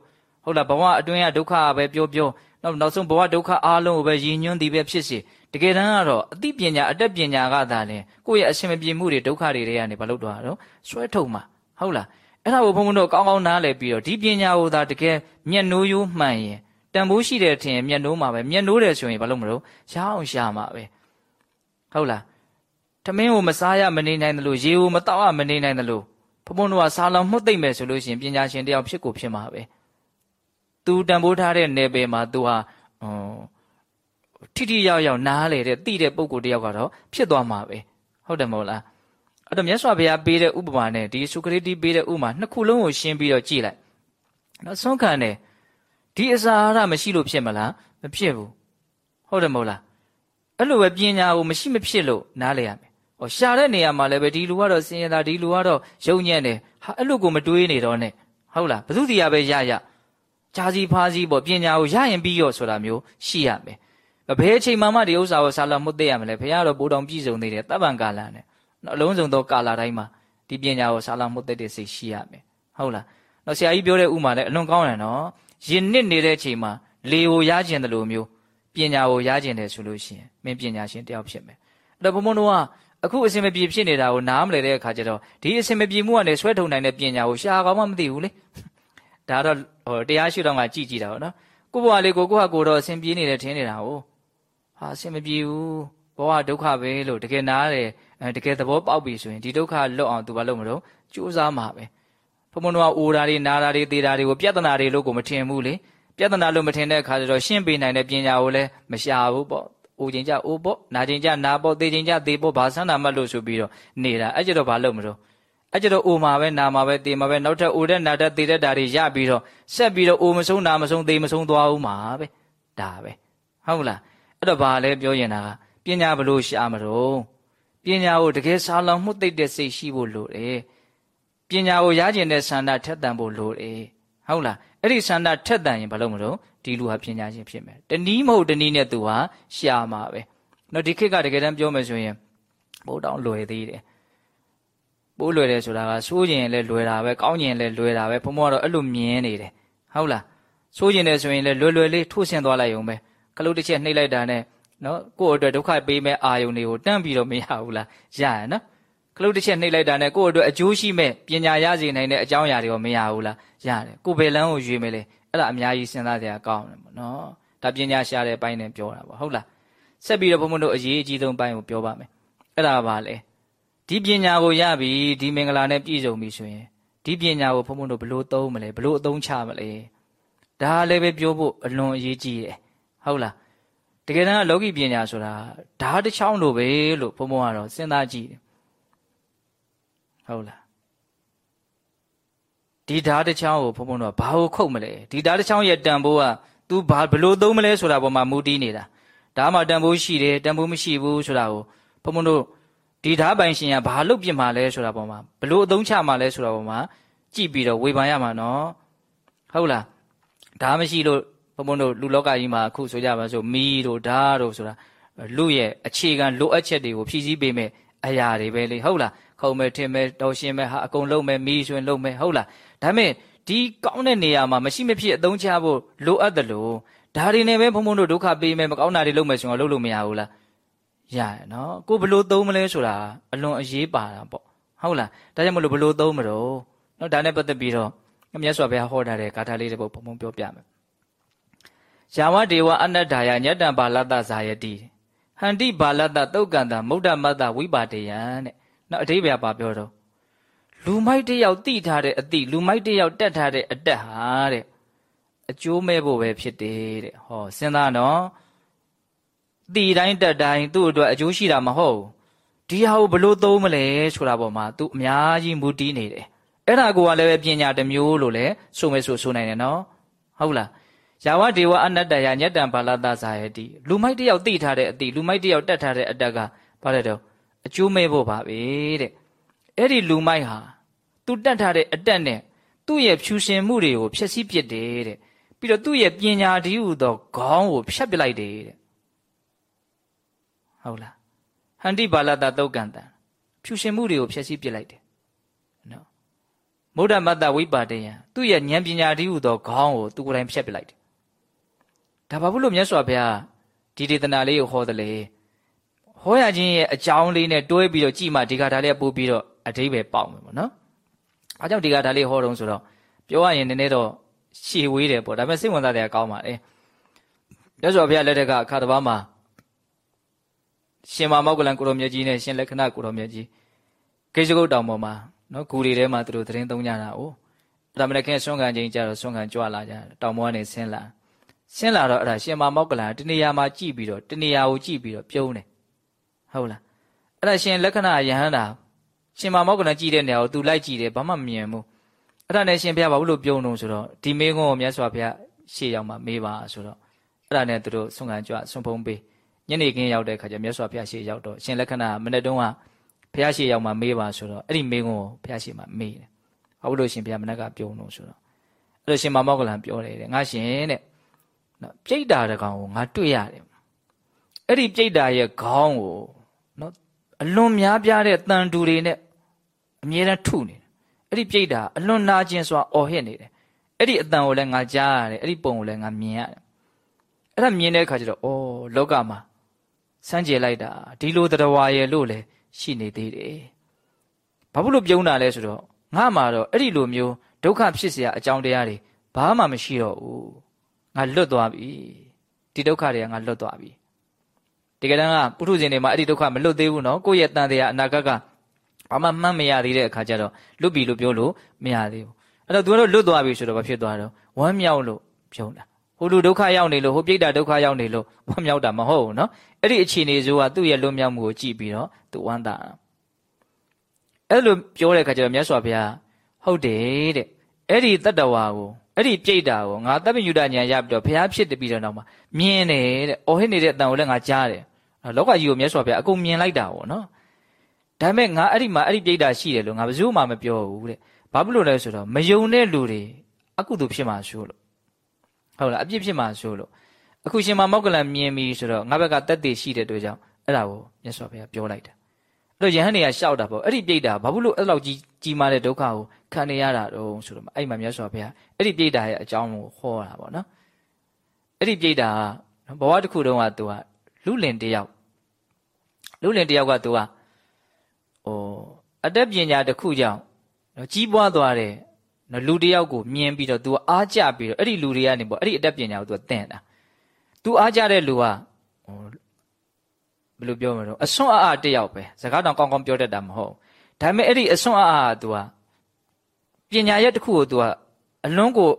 S1: ဟုတ်လားဘဝအတွင်းကဒုက္ခပဲပြောပြောနောက်နောက်ဆုံးဘဝဒုက္ခအားလုံးကိုပဲရည်ညွှန်းသည်ပဲဖြစ်စေ တကယ်တမ်းကတော့အသိပညာအတတ်ပညာကသာလဲကိုယ့်ရဲ့အရှင်မပြေမှုတွေဒုက္ခတွေတွေကနေဘာလို့တော့တော့ဆွဲထုတ်မှာဟုတ်လားအဲ့ဒါကိုဘုန်းဘုန်းတို့ကောင်းကောင်းနားလည်ပြီးတော့ဒီပညာကိုသာတကယ်မျက်နှိုးရိုးမှန်ရင်တန်ဖိုးရှိတယ်ထင်ရင်မျက်နှိုးမှာပဲမျက်နှိုးတယ်ဆိုရင်ဘာလို့မလို့ရအောင်ရှာမှာပဲဟုတ်လားထမင်းကိုမစားရမနေနိုင်တယ်လို့ရေကိုမတောက်ရမနေနိုင်တယ်လို့ဘုံဘုံတို့ကစားလောင်မှုတ်သိမ့်မယ်ဆိုလို့ရှိရင်ပညာရှင်တယောက်ဖြစ်ကိုဖြစ်မှာပဲသူတန်ဖိုးထားတဲ့နယ်ပယ်မှာသူဟာ ထိထိရောက်ရောက်နားလေတဲ့တိတဲ့ပုံကိုတယောက်ကတော့ဖြစ်သွားမှာပဲဟုတ်တယ်မဟုတ်လားအဲ့တော့မြတ်စွာဘုရားပေးတဲ့ဥပမာနဲ့ဒီစုခရစ်တိပေးတဲ့ဥပမာနှစ်ခုလုံးကိုရှင်းပြီးတော့ကြည့်လိုက်နော်ဆုံးခံတယ်ဒီအစာအာဟာရမရှိလို့ဖြစ်မလားမဖြစ်ဘူးဟုတ်တယ်မဟုတ်လားအဲ့လိုပဲပညာကိုမရှိမဖြစ်လို့နားလေရမယ်ဟောရှာတဲ့နေရာမှာလည်းပဲဒီလူကတော့စင်ရတာဒီလူကတော့ယုံညံ့တယ်ဟာအဲ့လိုကိုမတွေးနေတော့နဲ့ဟုတ်လားဘသူတရားပဲရရဂျာစီဖားစီပေါ့ပညာကိုရရင်ပြီးရောဆိုတာမျိုးရှိရမယ် ဘယ်အချိန်မှမှဒီဥစ္စာကိုဆာလာမှုသိရမလဲဘုရားတော့ပိုးတော်ပြည့်စုံသေးတယ်တပ်ပံကာလနဲ့အလုံးစုံသောကာလတိုင်းမှာဒီပညာကိုဆာလာမှုသိတဲ့စိတ်ရှိရမယ်ဟုတ်လားတော့ဆရာကြီးပြောတဲ့ဥမာလည်းအလွန်ကောင်းတယ်နော်ရင်နစ်နေတဲ့အချိန်မှာလေကိုရကျင်တယ်လို့မျိုးပညာကိုရကျင်တယ်ဆိုလို့ရှိရင်မင်းပညာရှင်တယောက်ဖြစ်မယ်အဲ့တော့ဘုံဘုံတို့ကအခုအစင်မပြေဖြစ်နေတာကိုနားမလည်တဲ့အခါကျတော့ဒီအစင်မပြေမှုကနေဆွဲထုတ်နိုင်တဲ့ပညာကိုရှားကောင်းမှမသိဘူးလေဒါတော့ဟိုတရားရှိတော့မှကြည်ကြည့်တာပေါ့နော်ကိုဘွားလေးကိုကိုဟာကိုတော့အစင်ပြေနေတယ်ထင်နေတာဟုတ် ဟာအစင်မပြေဘူးဘဝဒုက္ခပဲလို့တကယ်နားတယ်တကယ်သဘောပေါက်ပြီဆိုရင်ဒီဒုက္ခလွတ်အောင်သူဘာလုပ်မလို့ကြိုးစားမှာပဲဘုံဘုံတို့ကအိုတာတွေနာတာတွေသေတာတွေကိုပြဿနာတွေလို့ကိုမထင်ဘူးလေပြဿနာလို့မထင်တဲ့အခါကျတော့ရှင်းပေးနိုင်တဲ့ပညာကိုလည်းမရှာဘူးပေါ့အိုချိန်ကြအိုပေါ့နာချိန်ကြနာပေါ့သေချိန်ကြသေပေါ့ဘာဆန်းတာမှတ်လို့ဆိုပြီးတော့နေတာအဲ့ကျတော့ဘာလုပ်မလို့အဲ့ကျတော့အိုမှာပဲနာမှာပဲသေမှာပဲနောက်ထပ်အိုတဲ့နာတဲ့သေတဲ့တာတွေရပြီးတော့ဆက်ပြီးတော့အိုမဆုံးနာမဆုံးသေမဆုံးသွားဦးမှာပဲဒါပဲဟုတ်လား အဲ့တော့ဘာလဲပြောရင်တာကပညာဘလို့ရှာမလို့ပညာကိုတကယ်စားလောင်မှုသိတဲ့စိတ်ရှိဖို့လိုတယ်ပညာကိုရကျင်တဲ့ဆန္ဒထက်သန်ဖို့လိုတယ်ဟုတ်လားအဲ့ဒီဆန္ဒထက်သန်ရင်ဘာလို့မလို့ဒီလူဟာပညာရှင်ဖြစ်မယ်တနည်းမဟုတ်တနည်းနဲ့သူဟာရှာမှာပဲနော်ဒီခေတ်ကတကယ်တမ်းပြောမယ်ဆိုရင်ဘိုးတောင်လွယ်သေးတယ်ပိုးလွယ်တယ်ဆိုတာကစိုးကျင်လည်းလွယ်တာပဲကောင်းကျင်လည်းလွယ်တာပဲဘုံဘကတော့အဲ့လိုမြင်နေတယ်ဟုတ်လားစိုးကျင်တယ်ဆိုရင်လည်းလွယ်လွယ်လေးထိုးဆင်းသွားလိုက်ုံပဲ ကလုတ်တစ်ချက်နှိပ်လိုက်တာနဲ့နော်ကိုယ့်အတွက်ဒုက္ခပေးမဲ့အာယုန်တွေကိုတန့်ပြီးတော့မရဘူးလားရရနော်ကလုတ်တစ်ချက်နှိပ်လိုက်တာနဲ့ကိုယ့်အတွက်အကျိုးရှိမဲ့ပညာရစေနိုင်တဲ့အကြောင်းအရာတွေရောမရဘူးလားရတယ်ကိုဘယ်လန်းကိုရွေးမယ်လဲအဲ့ဒါအများကြီးစဉ်းစားစရာကောင်းတယ်ပေါ့နော်ဒါပညာရှာတဲ့ပိုင်းနဲ့ပြောတာပေါ့ဟုတ်လားဆက်ပြီးတော့ဘုံဘုံတို့အရေးအကြီးဆုံးပိုင်းကိုပြောပါမယ်အဲ့ဒါပါလေဒီပညာကိုရပြီဒီမင်္ဂလာနဲ့ပြည့်စုံပြီဆိုရင်ဒီပညာကိုဘုံဘုံတို့ဘလို့သုံးမလဲဘလို့အသုံးချမလဲဒါလည်းပဲပြောဖို့အလွန်အရေးကြီးတယ် ဟုတ်လားတကယ်တမ်းလောကီပညာဆိုတာဓာတ်တစ်ချောင်းလိုပဲလို့ဘုံဘုံကတော့စဉ်းစားကြည့်တယ်ဟုတ်လားဒီဓာတ်တစ်ချောင်းကိုဘုံဘုံတော့ဘာကိုခုတ်မလဲဒီဓာတ်တစ်ချောင်းရဲ့တန်ဖိုးက तू ဘာဘလို့သုံးမလဲဆိုတာပေါ်မှာမူတည်နေတာဒါမှတန်ဖိုးရှိတယ်တန်ဖိုးမရှိဘူးဆိုတာကိုဘုံဘုံတို့ဒီဓာတ်ပိုင်ရှင်ကဘာလုပ်ပြမှာလဲဆိုတာပေါ်မှာဘလို့အသုံးချမှာလဲဆိုတာပေါ်မှာကြည့်ပြီးတော့ဝေဖန်ရမှာနော်ဟုတ်လားဓာတ်မရှိလို့ ဘုံဘုံတို့လူလောကကြီးမှာအခုဆိုကြပါစို့မီးတို့ဓာတ်တို့ဆိုတာလူရဲ့အခြေခံလိုအပ်ချက်တွေကိုဖြည့်ဆည်းပေးမယ်အရာတွေပဲလေဟုတ်လားခုံမဲ့ထင်မဲ့တော်ရှင်မဲ့ဟာအကုန်လုံးမဲ့မီးဆွင်လုံးမဲ့ဟုတ်လားဒါမဲ့ဒီကောင်းတဲ့နေရာမှာမရှိမဖြစ်အသုံးချဖို့လိုအပ်တယ်လို့ဒါတွေနဲ့ပဲဘုံဘုံတို့ဒုက္ခပေးမယ်မကောင်းတာတွေလုပ်မယ်ဆိုတော့လုပ်လို့မရဘူးလားရတယ်နော်ကိုဘလို့သုံးမလဲဆိုတာအလွန်အရေးပါတာပေါ့ဟုတ်လားဒါကြောင့်မလို့ဘလို့သုံးမလို့နော်ဒါနဲ့ပတ်သက်ပြီးတော့မြတ်စွာဘုရားဟောထားတဲ့ဂါထာလေးတစ်ပုဒ်ဘုံဘုံပြောပြမယ် ယာဝဒေဝအနတ္ထာယညတ္တဘာလတ္တဇာယတိဟန္တိဘာလတ္တသုတ်ကန္တမௌဒ္ဓမတ္တဝိပါတေယံတဲ့နော်အဓိပ္ပာယ်ပါပြောတော့လူမိုက်တယောက်တိထားတဲ့အတိလူမိုက်တယောက်တက်ထားတဲ့အတက်ဟာတဲ့အကျိုးမဲ့ဖို့ပဲဖြစ်တယ်တဲ့ဟောစဉ်းစားနော်တိတိုင်းတက်တိုင်းသူ့အတွက်အကျိုးရှိတာမဟုတ်ဒီဟာကိုဘလို့သုံးမလဲဆိုတာပေါ်မှာ तू အများကြီးမူတည်နေတယ်အဲ့ဒါကိုကလည်းပညာတစ်မျိုးလို့လည်းဆိုမဲဆိုဆိုနိုင်တယ်နော်ဟုတ်လား ယာဝဒေဝအနတ္တယညတ္တံဘာလတဇာယတိလူမိုက်တယောက်သိထားတဲ့အတိလူမိုက်တယောက်တက်ထားတဲ့အတက်ကဘာလဲတော့အကျိုးမဲ့ဖို့ပါပဲတဲ့အဲ့ဒီလူမိုက်ဟာသူတက်ထားတဲ့အတက်နဲ့သူ့ရဲ့ဖြူရှင်မှုတွေကိုဖျက်ဆီးပစ်တယ်တဲ့ပြီးတော့သူ့ရဲ့ပညာတည်းဟူသောခေါင်းကိုဖြတ်ပစ်လိုက်တယ်တဲ့ဟုတ်လားဟန္တိဘာလတသုတ်ကံတံဖြူရှင်မှုတွေကိုဖျက်ဆီးပစ်လိုက်တယ်နော်မုဒ္ဓမတ္တဝိပါတယံသူ့ရဲ့ဉာဏ်ပညာတည်းဟူသောခေါင်းကိုသူကိုယ်တိုင်ဖြတ်ပစ်လိုက်တယ် ဒါဘာဖြစ်လို့မြတ်စွာဘုရားဒီဒေသနာလေးကိုဟောတယ်လေဟောရခြင်းရဲ့အကြောင်းလေးနဲ့တွဲပြီးတော့ကြည်မှဒီကထာလေးပို့ပြီးတော့အတိပ္ပယ်ပေါက်မယ်ပေါ့နော်။အားကြောင့်ဒီကထာလေးဟောတော့ဆိုတော့ပြောရရင်နည်းနည်းတော့ရှည်ဝေးတယ်ပေါ့ဒါပေမဲ့စိတ်ဝင်စားတဲ့အကောင်းပါလေ။မြတ်စွာဘုရားလက်ထက်ကအခါတစ်ပါးမှာရှင်မမောက္ကလန်ကိုရောမြတ်ကြီးနဲ့ရှင်လက္ခဏကိုရောမြတ်ကြီးကိစ္စကုတ်တောင်ပေါ်မှာနော်ဂူတွေထဲမှာသူတို့သတင်းသုံးကြတာ哦။အဲ့ဒါမနေ့ကဆွမ်းခံချင်းကြတော့ဆွမ်းခံကြွလာကြတောင်ပေါ်ကနေဆင်းလာ။ ဆင်းလာတော့အဲ့ဒါရှင်မမောက္ကလန်တနေရာမှာကြည့်ပြီးတော့တနေရာကိုကြည့်ပြီးတော့ပြုံးတယ်ဟုတ်လားအဲ့ဒါရှင်လက္ခဏာယဟန္တာရှင်မမောက္ကလန်ကြည့်တဲ့နေရာကိုသူလိုက်ကြည့်တယ်ဘာမှမမြင်ဘူးအဲ့ဒါနဲ့ရှင်ဘုရားဘာလို့ပြုံးတော့ဆိုတော့ဒီမေကုန်းကိုမြတ်စွာဘုရားရှေ့ရောက်မှမေးပါဆိုတော့အဲ့ဒါနဲ့သူတို့ဆွမ်းခံကြွဆွမ်းဖုံးပေးညနေခင်းရောက်တဲ့ခါကျမြတ်စွာဘုရားရှေ့ရောက်တော့ရှင်လက္ခဏာမနေ့တုန်းကဘုရားရှေ့ရောက်မှမေးပါဆိုတော့အဲ့ဒီမေကုန်းကိုဘုရားရှေ့မှာမေးတယ်ဘာလို့ရှင်ဘုရားမနေ့ကပြုံးတော့ဆိုတော့အဲ့လိုရှင်မမောက္ကလန်ပြောတယ်တဲ့ငါရှင်တဲ့ နော်ပြိတ္တာတကောင်ကိုငါတွေ့ရတယ်အဲ့ဒီပြိတ္တာရဲ့ခေါင်းကိုနော်အလွန်များပြားတဲ့တန်တူတွေနဲ့အမြဲတမ်းထုနေတယ်အဲ့ဒီပြိတ္တာအလွန်နာကျင်စွာအော်ဟစ်နေတယ်အဲ့ဒီအတန်ကိုလည်းငါကြားရတယ်အဲ့ဒီပုံကိုလည်းငါမြင်ရတယ်အဲ့ဒါမြင်တဲ့အခါကျတော့အော်လောကမှာစမ်းကြယ်လိုက်တာဒီလိုတရားရဲ့လို့လည်းရှိနေသေးတယ်ဘာဖြစ်လို့ပြုံးတာလဲဆိုတော့ငါမှာတော့အဲ့ဒီလိုမျိုးဒုက္ခဖြစ်เสียအကြောင်းတရားတွေဘာမှမရှိတော့ဘူး ငါလွတ်သွားပြီဒီဒုက္ခတွေကငါလွတ်သွားပြီတကယ်တမ်းကပုထုဇဉ်တွေမှာအဲ့ဒီဒုက္ခမလွတ်သေးဘူးနော်ကိုယ့်ရဲ့တန်တရားအနာဂတ်ကဘာမှမှတ်မရသေးတဲ့အခါကျတော့လွတ်ပြီလို့ပြောလို့မရသေးဘူးအဲ့တော့သူတို့လွတ်သွားပြီဆိုတော့ဘာဖြစ်သွားတော့ဝမ်းမြောက်လို့ပြုံးတာဟိုလူဒုက္ခရောက်နေလို့ဟိုပြိတ္တာဒုက္ခရောက်နေလို့ဝမ်းမြောက်တာမဟုတ်ဘူးနော်အဲ့ဒီအခြေအနေဆိုကသူ့ရဲ့လွတ်မြောက်မှုကိုကြည့်ပြီးတော့သူဝမ်းသာတာအဲ့လိုပြောတဲ့အခါကျတော့မြတ်စွာဘုရားဟုတ်တယ်တဲ့အဲ့ဒီတတ္တဝါကို အဲ့ဒီပြိတ္တာကိုငါတပ်ပညုတဉာဏ်ရပြီးတော့ဘုရားဖြစ်တပြီးတော့နောက်မှာမြင်တယ်တဲ့။အော်ဟစ်နေတဲ့အတန်ကိုလည်းငါကြားတယ်။လောကကြီးကိုမြတ်စွာဘုရားအကုန်မြင်လိုက်တာပေါ့နော်။ဒါပေမဲ့ငါအဲ့ဒီမှာအဲ့ဒီပြိတ္တာရှိတယ်လို့ငါဘယ်သူမှမပြောဘူးတဲ့။ဘာဖြစ်လို့လဲဆိုတော့မယုံတဲ့လူတွေအကုသိုလ်ဖြစ်မှာရှို့လို့ဟုတ်လားအပြစ်ဖြစ်မှာရှို့လို့အခုရှင်မမောက္ကလံမြင်ပြီဆိုတော့ငါဘက်ကတက်တည်ရှိတဲ့အတွက်ကြောင့်အဲ့ဒါကိုမြတ်စွာဘုရားပြောလိုက်တာ။အဲ့တော့ယဟန်တွေကရှောက်တာပေါ့အဲ့ဒီပြိတ္တာဘာဖြစ်လို့အဲ့လောက်ကြီးကြီးမားတဲ့ဒုက္ခကို ခံနေရတာတုံးဆိုတော့အဲ့မှာမြတ်စွာဘုရားအဲ့ဒီပြိတ္တာရဲ့အကြောင်းကိုဟောတာပေါ့နော်အဲ့ဒီပြိတ္တာဘဝတစ်ခုတုန်းကသူကလူလင်တယောက်လူလင်တယောက်ကသူကဟိုအတက်ပညာတစ်ခုကြောင့်ကြီးပွားသွားတယ်နော်လူတယောက်ကိုမြင်ပြီးတော့ तू အားကြပြီးတော့အဲ့ဒီလူတွေကနေပေါ့အဲ့ဒီအတက်ပညာကို तू သင်တာ तू အားကြတဲ့လူကဟိုဘယ်လိုပြောမလို့အစွန်းအားအားတယောက်ပဲစကားတောင်ကောင်းကောင်းပြောတတ်တာမဟုတ်ဒါပေမဲ့အဲ့ဒီအစွန်းအားအား तू က ပညာရက်တစ်ခုကို तू ကအလွန်ကို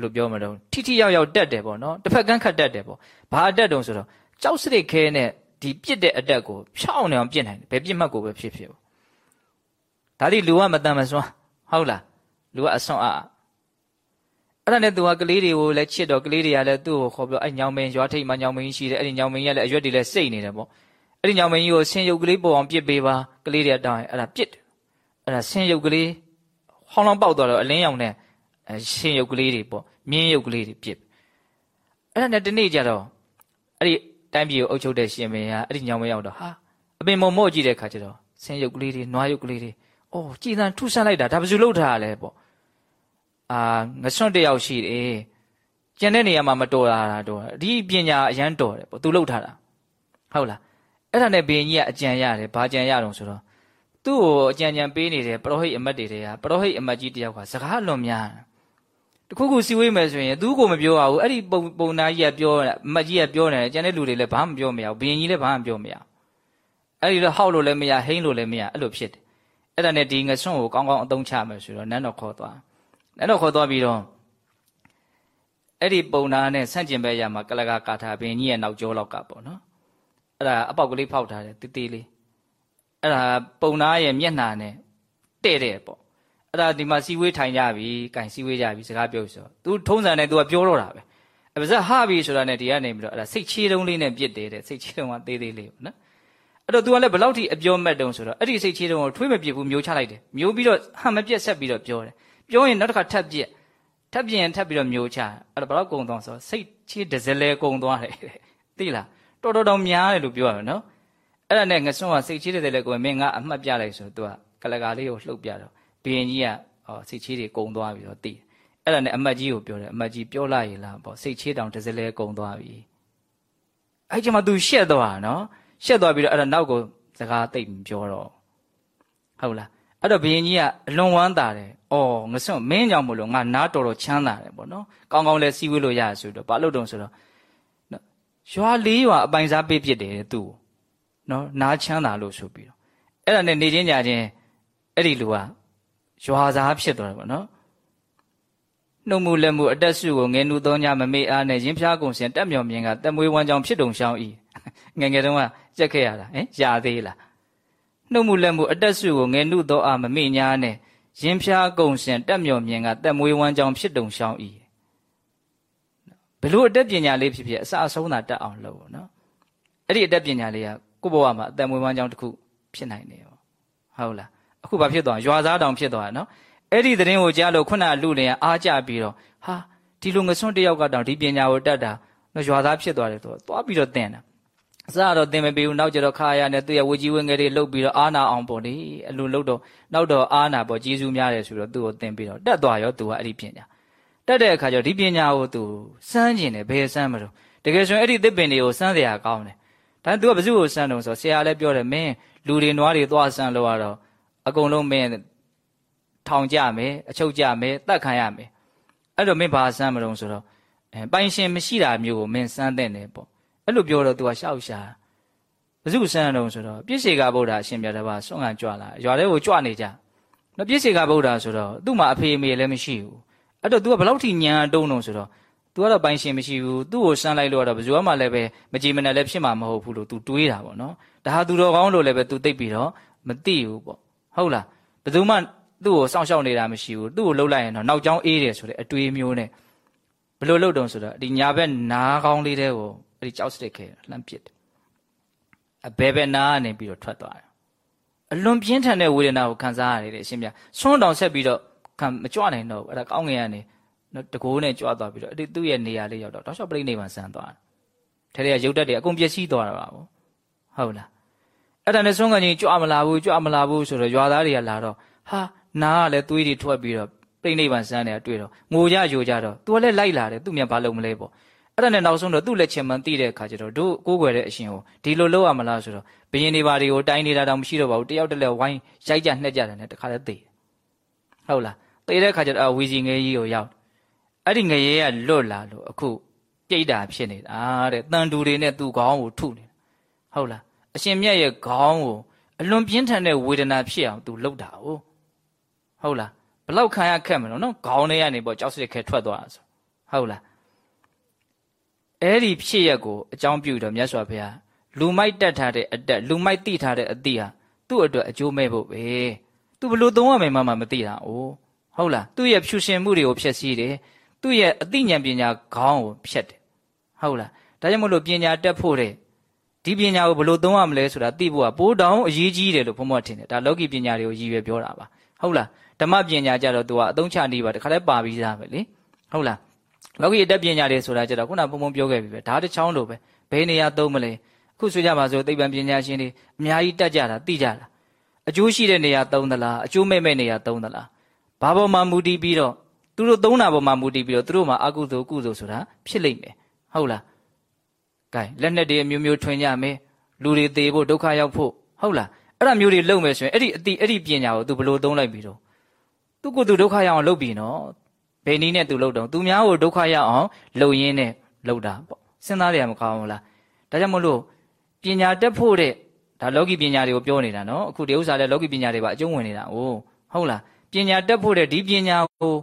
S1: လို့ပြောမလို့ထိထိရောက်ရောက်တက်တယ်ပေါ့နော်တစ်ဖက်ကန်းခတ်တက်တယ်ပေါ့ဘာအတက်တုံဆိုတော့ကြောက်စရိတ်ခဲနဲ့ဒီပြစ်တဲ့အတက်ကိုဖြောင်းနေအောင်ပြစ်နိုင်တယ်ဘယ်ပြစ်မှတ်ကိုပဲဖြစ်ဖြစ်ပေါ့ဒါဒီလူကမတန်မစွမ်းဟုတ်လားလူကအစွန်းအားအဲ့ဒါနဲ့သူကကလေးတွေကိုလည်းချစ်တော့ကလေးတွေကလည်းသူ့ကိုခေါ်ပြီးအဲ့ညောင်မင်းရွာထိတ်မှညောင်မင်းရှိတယ်အဲ့ဒီညောင်မင်းရလည်းအရွက်တွေလည်းစိတ်နေတယ်ပေါ့အဲ့ဒီညောင်မင်းကြီးကိုဆင်းရုပ်ကလေးပေါ်အောင်ပြစ်ပေးပါကလေးတွေတောင်းရင်အဲ့ဒါပြစ်တယ်အဲ့ဒါဆင်းရုပ်ကလေး ဟောင်းလောင်းပေါက်သွားတော့အလင်းရောင်နဲ့ရှင်းရုပ်ကလေးတွေပေါ့မြင်းရုပ်ကလေးတွေပြစ်အဲ့ဒါနဲ့တနေ့ကျတော့အဲ့ဒီတိုင်းပြည်ကိုအုပ်ချုပ်တဲ့ရှင်မင်းကအဲ့ဒီညောင်မရောက်တော့ဟာအပင်မုံမို့ကြည့်တဲ့ခါကျတော့ဆင်းရုပ်ကလေးတွေနွားရုပ်ကလေးတွေအော်ကြည်သံထူဆန်းလိုက်တာဒါဘယ်သူလုပ်ထားရလဲပေါ့အာငဆွန့်တယောက်ရှိတယ်ကျန်တဲ့နေရာမှာမတော်တာတော့ဒီပညာအရန်တော်တယ်ပေါ့သူလုပ်ထားတာဟုတ်လားအဲ့ဒါနဲ့ဘင်းကြီးကအကြံရတယ်ဘာကြံရတော့ဆိုတော့ သူ့ကိုအကြံဉာဏ်ပေးနေတဲ့ပရောဟိတ်အမတ်တွေတွေကပရောဟိတ်အမတ်ကြီးတယောက်ကစကားလွန်များတခုခုစီဝေးမယ်ဆိုရင်သူကိုမပြောရဘူးအဲ့ဒီပုံပုံနာကြီးကပြောအမတ်ကြီးကပြောနေတယ်ကျန်တဲ့လူတွေလည်းဘာမှမပြောမရဘူးဘရင်ကြီးလည်းဘာမှမပြောမရအဲ့ဒီတော့ဟောက်လို့လည်းမရဟိန်းလို့လည်းမရအဲ့လိုဖြစ်တယ်အဲ့ဒါနဲ့ဒီငဆွန့်ကိုကောင်းကောင်းအသုံးချမယ်ဆိုတော့နန်းတော်ခေါ်သွားနန်းတော်ခေါ်သွားပြီးတော့အဲ့ဒီပုံနာနဲ့ဆန့်ကျင်ဘက်ရမှာကလကကာထာဘရင်ကြီးရဲ့နောက်ကျောလောက်ကပေါ့နော်အဲ့ဒါအပေါက်ကလေးဖောက်ထားတယ်တေးသေးလေး အဲ့ဒါပုံနာရဲ့မျက်နှာနဲ့တဲ့တဲ့ပေါ့အဲ့ဒါဒီမှာစီဝေးထိုင်ကြပြီကင်စီဝေးကြပြီစကားပြောဆို तू ထုံးစံနဲ့ तू ကပြောတော့တာပဲအပါဇက်ဟပြီဆိုတာနဲ့ဒီကနေပြီးတော့အဲ့ဒါစိတ်ချေးတုံးလေးနဲ့ပြစ်တယ်တဲ့စိတ်ချေးတုံးကသေးသေးလေးပေါ့နော်အဲ့တော့ तू ကလည်းဘယ်လောက်ထိအပြောမဲ့တုံးဆိုတော့အဲ့ဒီစိတ်ချေးတုံးကိုထွေးမပြစ်ဘူးမျိုးချလိုက်တယ်မျိုးပြီးတော့ဟန်မပြက်ဆက်ပြီးတော့ပြောတယ်ပြောရင်နောက်တစ်ခါထပ်ပြစ်ထပ်ပြင်းထပ်ပြီးတော့မျိုးချအဲ့တော့ဘယ်တော့ကုံသွားဆိုစိတ်ချေးတစ်စလဲကုံသွားတယ်သိလားတော်တော်တော်များတယ်လို့ပြောရမယ်နော် အဲ့ဒါနဲ့ငဆွန်းကစိတ်ချေးတဲ့လေကိုမင်းငါအမှတ်ပြလိုက်ဆို तू ကကလကာလေးကိုလှုပ်ပြတော့ဘီရင်ကြီးကဟောစိတ်ချေးတွေကုံသွားပြီးတော့တည်အဲ့ဒါနဲ့အမတ်ကြီးကိုပြောတယ်အမတ်ကြီးပြောလိုက်ရလားပေါ့စိတ်ချေးတောင်တစ်စလဲကုံသွားပြီအဲ့ကျမှ तू ရှက်သွားနော်ရှက်သွားပြီးတော့အဲ့ဒါနောက်ကိုစကားတိတ်မပြောတော့ဟုတ်လားအဲ့တော့ဘုရင်ကြီးကအလွန်ဝမ်းသာတယ်။အော်ငါစွန့်မင်းကြောင့်မလို့ငါနားတော်တော်ချမ်းသာတယ်ပေါ့နော်။ကောင်းကောင်းလဲစီးဝေးလို့ရဆိုတော့ဘာလို့တုံဆိုတော့ရွာလေးရွာအပိုင်စားပေးဖြစ်တယ်သူ့ နော်နားချမ်းသာလို့ဆိုပြီးတော့အဲ့ဒါနဲ့နေချင်းကြချင်းအဲ့ဒီလူကရွာသားဖြစ်သွားတယ်ပေါ့နော်နှုတ်မှုလက်မှုအတက်စုကိုငယ်နုသုံးညမမေ့အားနဲ့ရင်းဖျားကုန်စင်တက်မြော်မြင်ကတက်မွေးဝမ်းကြောင်းဖြစ်တုံရှောင်းဤငငယ်တုန်းကကြက်ခဲ့ရတာဟင်ရာသေးလားနှုတ်မှုလက်မှုအတက်စုကိုငယ်နုသောအားမမေ့ညာနဲ့ရင်းဖျားကုန်စင်တက်မြော်မြင်ကတက်မွေးဝမ်းကြောင်းဖြစ်တုံရှောင်းဤဘလို့အတက်ပညာလေးဖြစ်ဖြစ်အစအဆုံးသာတက်အောင်လုပ်နော်အဲ့ဒီအတက်ပညာလေးက ကိုယ့်ဘဝမှာအသက်မွေးဝမ်းကြောင်းတစ်ခုဖြစ်နိုင်တယ်ပေါ့ဟုတ်လားအခုဘာဖြစ်သွားရွာသားတောင်ဖြစ်သွားနော်အဲ့ဒီသတင်းကိုကြားလို့ခုနလူလင်အားကြပြီးတော့ဟာဒီလိုငဆွန်းတယောက်ကတောင်ဒီပညာကိုတတ်တာရွာသားဖြစ်သွားတယ်ဆိုတော့သွားပြီးတော့သင်တာအစတော့သင်မပေးဘူးနောက်ကျတော့ခါရနဲ့သူ့ရဲ့ဝကြီးဝင်းငယ်တွေလှုပ်ပြီးတော့အာနာအောင်ပေါ့လေအလိုလှုပ်တော့နောက်တော့အာနာပေါ့ဂျေဇူးများတယ်ဆိုတော့သူ့ကိုသင်ပြီးတော့တက်သွားရောသူကအဲ့ဒီပညာတက်တဲ့အခါကျတော့ဒီပညာကိုသူစမ်းကျင်တယ်ဘယ်စမ်းမလို့တကယ်ဆိုရင်အဲ့ဒီသစ်ပင်တွေကိုစမ်းစရာကောင်းတယ် ဒါသူကဘယ်သူ့ကိုစမ်းတော့ဆိုဆရာလည်းပြောတယ်မင်းလူတွေနွားတွေသွားစမ်းလို့ရတော့အကုန်လုံးမင်းထောင်ကြမယ်အချုပ်ကြမယ်တတ်ခံရမယ်အဲ့တော့မင်းဘာစမ်းမလို့ဆိုတော့အဲပိုင်ရှင်မရှိတာမျိုးကိုမင်းစမ်းတဲ့တယ်ပေါ့အဲ့လိုပြောတော့သူကရှောက်ရှာဘယ်သူစမ်းတော့ဆိုတော့ပြည့်စေကဗုဒ္ဓအရှင်မြတ်တပါးဆွမ်းခံကြွလာရွာထဲကိုကြွနေကြနော်ပြည့်စေကဗုဒ္ဓဆိုတော့သူ့မှာအဖေအမေလည်းမရှိဘူးအဲ့တော့ तू ကဘယ်လောက်ထိညံတုံးတော့ဆိုတော့ သူကတော့ပိုင်ရှင်မရှိဘူးသူ့ကိုရှမ်းလိုက်လို့ကတော့ဘယ်သူမှလည်းပဲမကြည်မနက်လည်းဖြစ်မှာမဟုတ်ဘူးလို့ तू တွေးတာပေါ့နော်ဒါဟာသူတော်ကောင်းလို့လည်းပဲ तू သိပြီးတော့မသိဘူးပေါ့ဟုတ်လားဘယ်သူမှသူ့ကိုစောင့်ရှောက်နေတာမရှိဘူးသူ့ကိုလှုပ်လိုက်ရင်တော့နောက်ကျောင်းအေးတယ်ဆိုတဲ့အတွေးမျိုးနဲ့ဘယ်လိုလှုပ်တုံဆိုတော့ဒီညာဘက်နားကောင်းလေးတဲ့ကိုအဲ့ဒီကြောက်စတစ်ခဲလှမ်းပစ်တယ်အဘဲဘဲနားကနေပြီးတော့ထွက်သွားတယ်အလွန်ပြင်းထန်တဲ့ဝေဒနာကိုခံစားရတယ်လေအရှင်မြတ်ဆွန်းတောင်ဆက်ပြီးတော့ခံမကြွနိုင်တော့ဘူးအဲ့ဒါကောင်းငင်ကနေ တကိုးနဲ့ကြွသွားပြီးတော့အဲ့ဒီသူ့ရဲ့နေရာလေးရောက်တော့တောက်လျှောက်ပြိဋိနိဗ္ဗာန်ဆန်းသွားတယ်ထဲထဲကရုပ်တက်တွေအကုန်ပျက်စီးသွားတာပါဘူးဟုတ်လားအဲ့ဒါနဲ့ဆွမ်းကန်ကြီးကြွမလာဘူးကြွမလာဘူးဆိုတော့ရွာသားတွေကလာတော့ဟာနားကလည်းသွေးတွေထွက်ပြီးတော့ပြိဋိဘံစမ်းနေတာတွေ့တော့ငိုကြယိုကြတော့သူကလည်းလိုက်လာတယ်သူမြန်ဘာလုပ်မလဲပေါ့အဲ့ဒါနဲ့နောက်ဆုံးတော့သူ့လက်ချင်မှန်သိတဲ့အခါကျတော့တို့ကိုးကွယ်တဲ့အရှင်ကိုဒီလိုလုပ်ရမလားဆိုတော့ဘယင်တွေဘာတွေကိုတိုင်းနေတာတောင်မရှိတော့ပါဘူးတယောက်တည်းဝိုင်းရိုက်ကြနှက်ကြတယ်နဲ့တခါတည်းသိဟုတ်လားသိတဲ့အခါကျတော့ဝီစီငယ်ကြီးကိုရောက် အဲ့ဒီငရေကလွတ်လာလို့အခုပြိတ္တာဖြစ်နေတာတဲ့တန်တူတွေနဲ့သူ့ခေါင်းကိုထုနေတာဟုတ်လားအရှင်မြတ်ရဲ့ခေါင်းကိုအလွန်ပြင်းထန်တဲ့ဝေဒနာဖြစ်အောင်သူလှုပ်တာ哦ဟုတ်လားဘလောက်ခံရခက်မလို့နော်ခေါင်းထဲကနေပေါ့ကြောက်စစ်ခဲထွက်သွားတာဆိုဟုတ်လားအဲ့ဒီဖြစ်ရက်ကိုအကြောင်းပြုတော့မြတ်စွာဘုရားလူမိုက်တက်ထားတဲ့အတက်လူမိုက်တိထားတဲ့အတိဟာသူ့အတွက်အကျိုးမဲ့ဖို့ပဲသူဘလို့သုံးရမယ်မှမသိတာ哦ဟုတ်လားသူ့ရဲ့ဖြူရှင်မှုတွေကိုဖျက်ဆီးတယ် သူ့ရဲ့အသိဉာဏ်ပညာခေါင်းကိုဖျက်တယ်ဟုတ်လားဒါကြောင့်မလို့ပညာတက်ဖို့တဲ့ဒီပညာကိုဘလို့သုံးရမလဲဆိုတာသိဖို့ကပိုးတောင်အရေးကြီးတယ်လို့ဘုံမောထင်တယ်ဒါလောကီပညာတွေကိုရည်ရွယ်ပြောတာပါဟုတ်လားဓမ္မပညာကြတော့သူကအသုံးချနေပါတခါလဲပါပြီးသားပဲလေဟုတ်လားလောကီအတတ်ပညာတွေဆိုတာကြတော့ခုနပုံပုံပြောခဲ့ပြီပဲဒါတစ်ချောင်းလိုပဲဘယ်နေရာသုံးမလဲအခုဆိုကြပါစို့သိပ္ပံပညာရှင်တွေအများကြီးတက်ကြတာသိကြလားအကျိုးရှိတဲ့နေရာသုံးသလားအကျိုးမဲ့မဲ့နေရာသုံးသလားဘာပေါ်မှာမူတည်ပြီးတော့ သူတို့သုံးတာပေါ်မှာမူတည်ပြီးတော့သူတို့မှာအကုသိုလ်ကုသိုလ်ဆိုတာဖြစ်လိမ့်မယ်ဟုတ်လားကဲလက်နဲ့တွေအမျိုးမျိုးထွင်ကြမယ်လူတွေသေဖို့ဒုက္ခရောက်ဖို့ဟုတ်လား အဲ့ဒါမျိုးတွေလုပ်မယ်ဆိုရင်အဲ့ဒီအတိအဲ့ဒီပညာကို तू ဘလို့သုံးလိုက်ပြီတော့သူကိုယ်သူဒုက္ခရအောင်လုပ်ပြီနော်ဘယ်နည်းနဲ့ तू လုပ်တော့သူများကိုဒုက္ခရအောင်လုပ်ရင်းနဲ့လုပ်တာပေါ့စဉ်းစားရမကောင်းဘူးလားဒါကြောင့်မလို့ပညာတက်ဖို့တဲ့ဒါလောကီပညာတွေကိုပြောနေတာနော်အခုဒီဥစ္စာလည်းလောကီပညာတွေပါအကျုံးဝင်နေတာ哦ဟုတ်လားပညာတက်ဖို့တဲ့ဒီပညာကို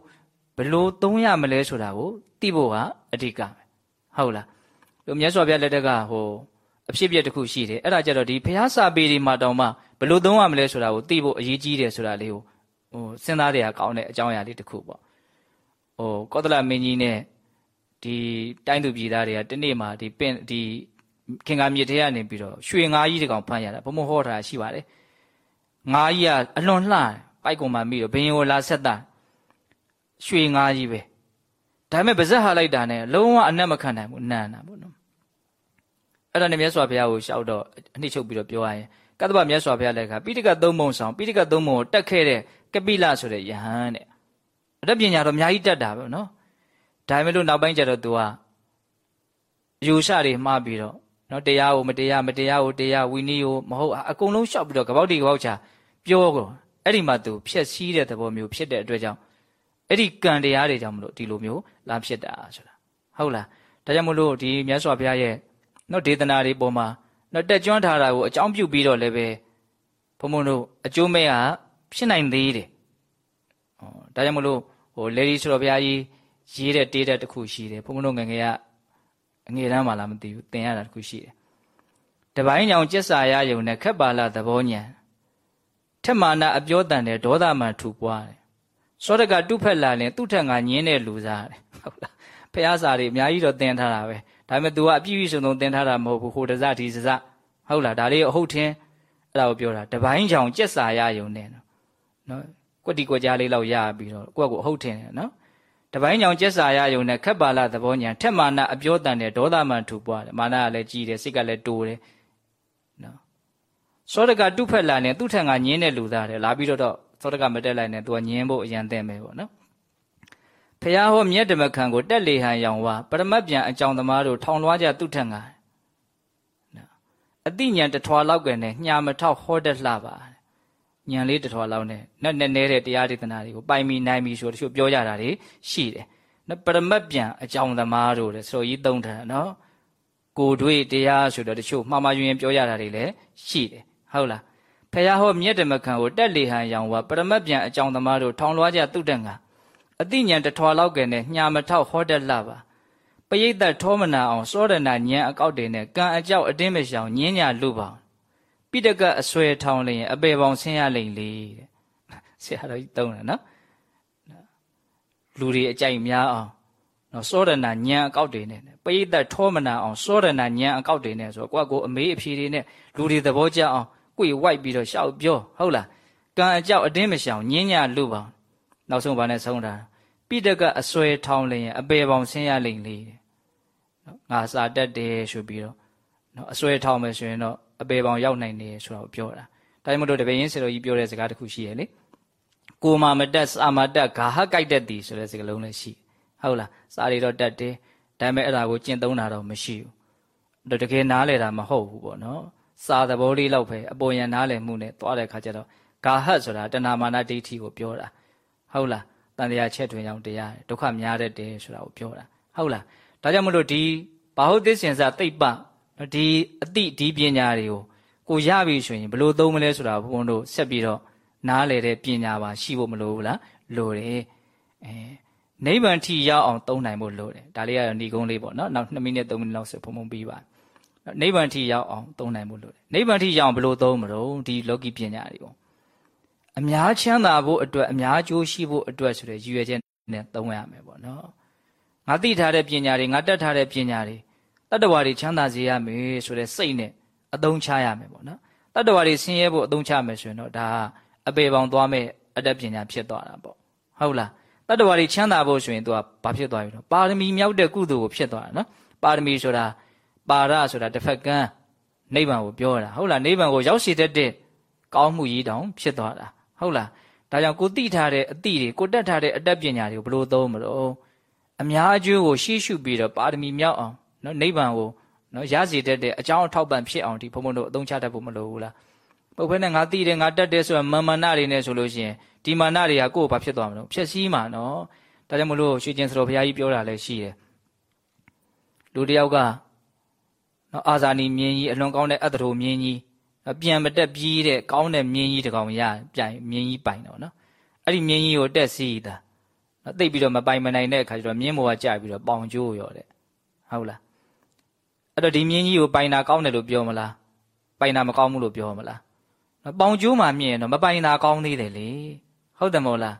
S1: ဘလို့သုံးရမလဲဆိုတာကိုသိဖို့ကအဓိကပဲဟုတ်လားလူမြတ်စွာဘုရားလက်ထက်ကဟိုအဖြစ်ပြက်တစ်ခုရှိတယ်အဲ့ဒါကြတော့ဒီဘုရားစာပေတွေမှာတောင်မှဘလို့သုံးရမလဲဆိုတာကိုသိဖို့အရေးကြီးတယ်ဆိုတာလေးကိုဟိုစဉ်းစားရကောင်းတဲ့အကြောင်းအရာလေးတစ်ခုပေါ့ဟိုကောသလမင်းကြီးနဲ့ဒီတိုင်းသူပြည်သားတွေကတနေ့မှာဒီပင့်ဒီခင်္ကာမြစ်ထဲကနေပြီးတော့ရွှေငါးကြီးတကောင်ဖမ်းရတာဘုံမဟောတာရှိပါတယ်ငါးကြီးကအလွန်လှပိုက်ကုန်မှမိတော့ဘင်းကိုလာဆက်တာ ရွှေငါးကြီးပဲဒါပေမဲ့ပါဇက်ဟာလိုက်တာနဲ့လုံးဝအနက်မခံနိုင်ဘူးနန်းတာပေါ့နော်အဲ့ဒါနဲ့မြတ်စွာဘုရားကိုရှောက်တော့အနှစ်ချုပ်ပြီးတော့ပြောရရင်ကတ္တဗမြတ်စွာဘုရားလည်းခါပိဋကသုံးပုံဆောင်ပိဋကသုံးပုံကိုတက်ခဲ့တဲ့ကပိလဆိုတဲ့ယဟန်တဲ့အတတ်ပညာတော့အများကြီးတက်တာပဲနော်ဒါပေမဲ့လို့နောက်ပိုင်းကျတော့ तू ကအယူဆတွေမှားပြီးတော့နော်တရားကိုမတရားမတရားကိုတရားဝီနည်းကိုမဟုတ်အကုန်လုံးရှောက်ပြီးတော့ကပောက်တီကပောက်ချာပြောကုန်အဲ့ဒီမှာ तू ဖြက်စီးတဲ့သဘောမျိုးဖြစ်တဲ့အတွက်ကြောင့် အဲ့ဒီကံတရားတွေကြောင့်မလို့ဒီလိုမျိုးလာဖြစ်တာဆိုတာဟုတ်လားဒါကြောင့်မလို့ဒီမြတ်စွာဘုရားရဲ့နော်ဒေသနာတွေပေါ်မှာနော်တက်ကြွထားတာကိုအကြောင်းပြုပြီးတော့လည်းပဲဘုံဘုံတို့အကျိုးမဲ့ကဖြစ်နိုင်သေးတယ်။ဩဒါကြောင့်မလို့ဟိုလေဒီဆိုတော်ဘုရားကြီးရေးတဲ့တေးတဲ့တစ်ခုရှိတယ်ဘုံဘုံတို့ငငယ်ကအငယ်တန်းမှလားမသိဘူးသင်ရတာတစ်ခုရှိတယ်။တပိုင်းကြောင့်ကျက်စာရယုံနဲ့ခက်ပါလာသဘောညာထက်မာနာအပြောတန်တဲ့ဒေါသမန်ထူပွားတယ်။ စောတကတုဖက်လာရင်သူ့ထက်ငါညင်းတဲ့လူစားတယ်ဟုတ်လား။ဖះစာတွေအများကြီးတော့သင်ထားတာပဲ။ဒါပေမဲ့ तू ကအပြည့်အစုံဆုံးသင်ထားတာမဟုတ်ဘူးဟိုတစဒီစစဟုတ်လားဒါလေးအဟုတ်ထင်းအဲ့ဒါကိုပြောတာတပိုင်းချောင်ကြက်စာရယုံနဲ့နော်နော်ကွက်တီကွက်ကြားလေးလောက်ရပြီးတော့ကိုယ့်ကိုအဟုတ်ထင်းတယ်နော်တပိုင်းချောင်ကြက်စာရယုံနဲ့ခက်ပါလာသဘောညာထက်မာနအပြောတန်တယ်ဒေါသမန်ထူပွားတယ်မာနကလည်းကြီးတယ်စိတ်ကလည်းတိုးတယ်နော်စောဒကတုဖက်လာနေသူ့ထက်ငါညင်းတဲ့လူသားတယ်လာပြီးတော့ စောဒကမတက်လိုက်နဲ့ तू ကညင်းဖို့အရန်တဲ့မယ်ပေါ့နော်ဖះဟောမြတ်ဓမ္မခံကိုတက်လေဟန်ရောင်ဝါပရမတ်ပြန်အကြောင်းသမားတို့ထောင်လွှားကြသူ့ထက်ငါအတိညာတထွာလောက်ကနဲ့ညမထောက်ဟောတတ်လှပါညံလေးတထွာလောက်နဲ့နဲ့နဲ့နေတဲ့တရားဒေသနာတွေကိုပိုင်မီနိုင်မီဆိုတချို့ပြောကြတာတွေရှိတယ်နော်ပရမတ်ပြန်အကြောင်းသမားတို့လေဆိုကြီးသုံးတယ်နော်ကိုတွေ့တရားဆိုတော့တချို့မှားမှားယွင်းယွင်းပြောကြတာတွေလည်းရှိတယ်ဟုတ်လား ဖះဟောမြတ်ဓမ္မခံကိုတက်လေဟန်ရောင်ဝါပရမတ်ပြန်အကြောင်းသမားတို့ထောင်လွှားကြတုတ်တန်ကအတိညာတထွာလောက်ကနဲ့ညမထောက်ဟောတတ်လှပါပရိသတ်ထောမနာအောင်စောဒနာညံအကောက်တွေနဲ့ကံအကြောက်အတင်းမရှောင်ညင်းညာလူပါပိတကအဆွဲထောင်းလျင်အပေပေါင်းဆင်းရလိမ့်လေတဲ့ဆရာတော်ကြီးသုံးတယ်နော်လူတွေအကြိုက်များအောင်နော်စောဒနာညံအကောက်တွေနဲ့ပရိသတ်ထောမနာအောင်စောဒနာညံအကောက်တွေနဲ့ဆိုတော့ကိုယ့်ကိုအမေးအဖြေတွေနဲ့လူတွေသဘောကျအောင် ကိုယ်ဝိုက်ပြီးတော့ရှောက်ပြောဟုတ်လားကံအကြောက်အတင်းမရှောင်ညင်းညာလူပါနောက်ဆုံးဘာနဲ့ဆုံးတာပိတကအဆွဲထောင်းလျင်အပေပေါင်းဆင်းရလိမ့်လေတဲ့နော်ငါစာတက်တယ်ဆိုပြီးတော့နော်အစွဲထောက်မယ်ဆိုရင်တော့အပေပေါင်ရောက်နိုင်တယ်ဆိုတော့ပြောတာဒါကြောင့်မလို့တပည့်ရင်းစေတော်ကြီးပြောတဲ့စကားတစ်ခုရှိရလေကိုမာမတက်စာမတက်ဂါဟကြိုက်တတ်သည်ဆိုတဲ့စကားလုံးလည်းရှိဟုတ်လားစာတွေတော့တက်တယ်ဒါပေမဲ့အဲ့ဒါကိုကျင့်သုံးတာတော့မရှိဘူးတကယ်နားလဲတာမဟုတ်ဘူးပေါ့နော် စာသဘောလေးလောက်ပဲအပေါ်ယံနားလည်မှုနဲ့သွားတဲ့ခါကျတော့ဂါဟဆိုတာတဏမာနဒိဋ္ဌိကိုပြောတာဟုတ်လားတန်တရားချက်ထွင်အောင်တရားဒုက္ခများတဲ့တဲဆိုတာကိုပြောတာဟုတ်လားဒါကြောင့်မလို့ဒီဘာဟုတ်သစ္စဉ်စာသိပ္ပဒီအတိဒီပညာတွေကိုကိုရပြီဆိုရင်ဘလို့သုံးမလဲဆိုတာဘုန်းတို့ဆက်ပြီးတော့နားလေတဲ့ပညာပါရှိဖို့မလိုဘူးလားလိုတယ်အဲနိဗ္ဗာန်ထိရောက်အောင်သုံးနိုင်ဖို့လိုတယ်ဒါလေးကတော့ဏီကုန်းလေးပေါ့နော်နောက်2မိနစ်3မိနစ်လောက်ဆိုဖုံဖုံပြီးပါ နိဗ္ဗာန်ထိရောက်အောင်သုံးနိုင်ဖို့လိုတယ်နိဗ္ဗာန်ထိရောက်အောင်ဘလို့သုံးမလို့ဒီလောကီပညာတွေပေါ့အများချမ်းသာဖို့အတွက်အများကျိုးရှိဖို့အတွက်ဆိုတဲ့ရည်ရွယ်ချက်နဲ့သုံးရမယ်ပေါ့နော်ငါသိထားတဲ့ပညာတွေငါတတ်ထားတဲ့ပညာတွေတတ္တဝါတွေချမ်းသာစေရမယ်ဆိုတဲ့စိတ်နဲ့အသုံးချရမယ်ပေါ့နော်တတ္တဝါတွေဆင်းရဲဖို့အသုံးချမယ်ဆိုရင်တော့ဒါအပေပေါင်သွားမဲ့အတတ်ပညာဖြစ်သွားတာပေါ့ဟုတ်လားတတ္တဝါတွေချမ်းသာဖို့ဆိုရင်သူကဘာဖြစ်သွားပြီတော့ပါရမီမြောက်တဲ့ကုသိုလ်ကိုဖြစ်သွားတာနော်ပါရမီဆိုတာ ပါရဆိုတာတစ်ဖက်ကန်းနိဗ္ဗာန်ကိုပြောတာဟုတ်လားနိဗ္ဗာန်ကိုရောက်ရှိတတ်တဲ့ကောင်းမှုကြီးတောင်ဖြစ်သွားတာဟုတ်လားဒါကြောင့်ကိုသိထားတဲ့အသည့်တွေကိုတတ်ထားတဲ့အတတ်ပညာတွေကိုဘယ်လိုသုံးမလို့အများအကျိုးကိုရှေ့ရှုပြီးတော့ပါရမီမြောက်အောင်နော်နိဗ္ဗာန်ကိုနော်ရစီတတ်တဲ့အကြောင်းအထောက်ပံ့ဖြစ်အောင်ဒီဘုံဘုံတို့အသုံးချတတ်ဖို့မလိုဘူးလားပုတ်ဖဲနဲ့ငါသိတယ်ငါတတ်တယ်ဆိုတာမာမနာတွေနဲ့ဆိုလို့ရှိရင်ဒီမာနတွေကကိုယ့်ကိုဘာဖြစ်သွားမလို့ဖြည့်ဆည်းမှာနော်ဒါကြောင့်မလို့ရွှေကျင်စတော်ဘုရားကြီးပြောတာလည်းရှိတယ်လူတယောက်က နော်အာဇာနည်မြင်းကြီးအလွန်ကောင်းတဲ့အတ္တရိုမြင်းကြီးပြန်မတက်ပြီးတဲ့ကောင်းတဲ့မြင်းကြီးတကောင်ရပြန်မြင်းကြီးပိုင်တော့နော်အဲ့ဒီမြင်းကြီးကိုတက်စီးတာနော်သိပြီးတော့မပိုင်မနိုင်တဲ့အခါကျတော့မြင်းမောကကြာပြီးတော့ပေါင်ကျိုးရောတဲ့ဟုတ်လားအဲ့တော့ဒီမြင်းကြီးကိုပိုင်တာကောင်းတယ်လို့ပြောမလားပိုင်တာမကောင်းဘူးလို့ပြောမလားနော်ပေါင်ကျိုးမှမြင်တော့မပိုင်တာကောင်းသေးတယ်လေဟုတ်တယ်မို့လား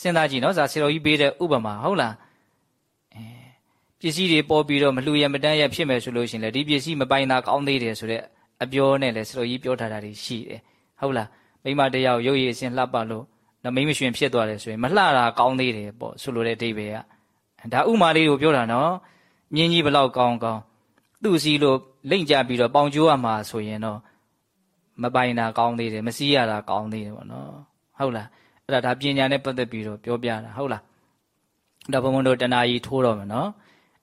S1: စဉ်းစားကြည့်နော်ဇာဆရာတော်ကြီးပေးတဲ့ဥပမာဟုတ်လားအဲ ပစ္စည်းတွေပေါ်ပြီးတော့မလှူရမတန်းရဖြစ်မယ်ဆိုလို့ရှိရင်လေဒီပစ္စည်းမပိုင်တာကောင်းသေးတယ်ဆိုတဲ့အပြောနဲ့လေဆရာတော်ကြီးပြောထားတာတွေရှိတယ်ဟုတ်လားမိမတယောက်ရုပ်ရည်အစဉ်လှပလို့နမိမရှင်ဖြစ်သွားတယ်ဆိုရင်မလှတာကောင်းသေးတယ်ပေါ့ဆိုလိုတဲ့အဓိပ္ပာယ်ကဒါဥမာလေးကိုပြောတာနော်မြင်းကြီးဘလောက်ကောင်းကောင်းသူ့စီလို့လိမ့်ကြပြီးတော့ပေါင်ကျိုးရမှာဆိုရင်တော့မပိုင်တာကောင်းသေးတယ်မစည်းရတာကောင်းသေးတယ်ပေါ့နော်ဟုတ်လားအဲ့ဒါဒါပညာနဲ့ပတ်သက်ပြီးတော့ပြောပြတာဟုတ်လားဒါဘုံဘုံတို့တဏှာကြီးထိုးတော့မယ်နော်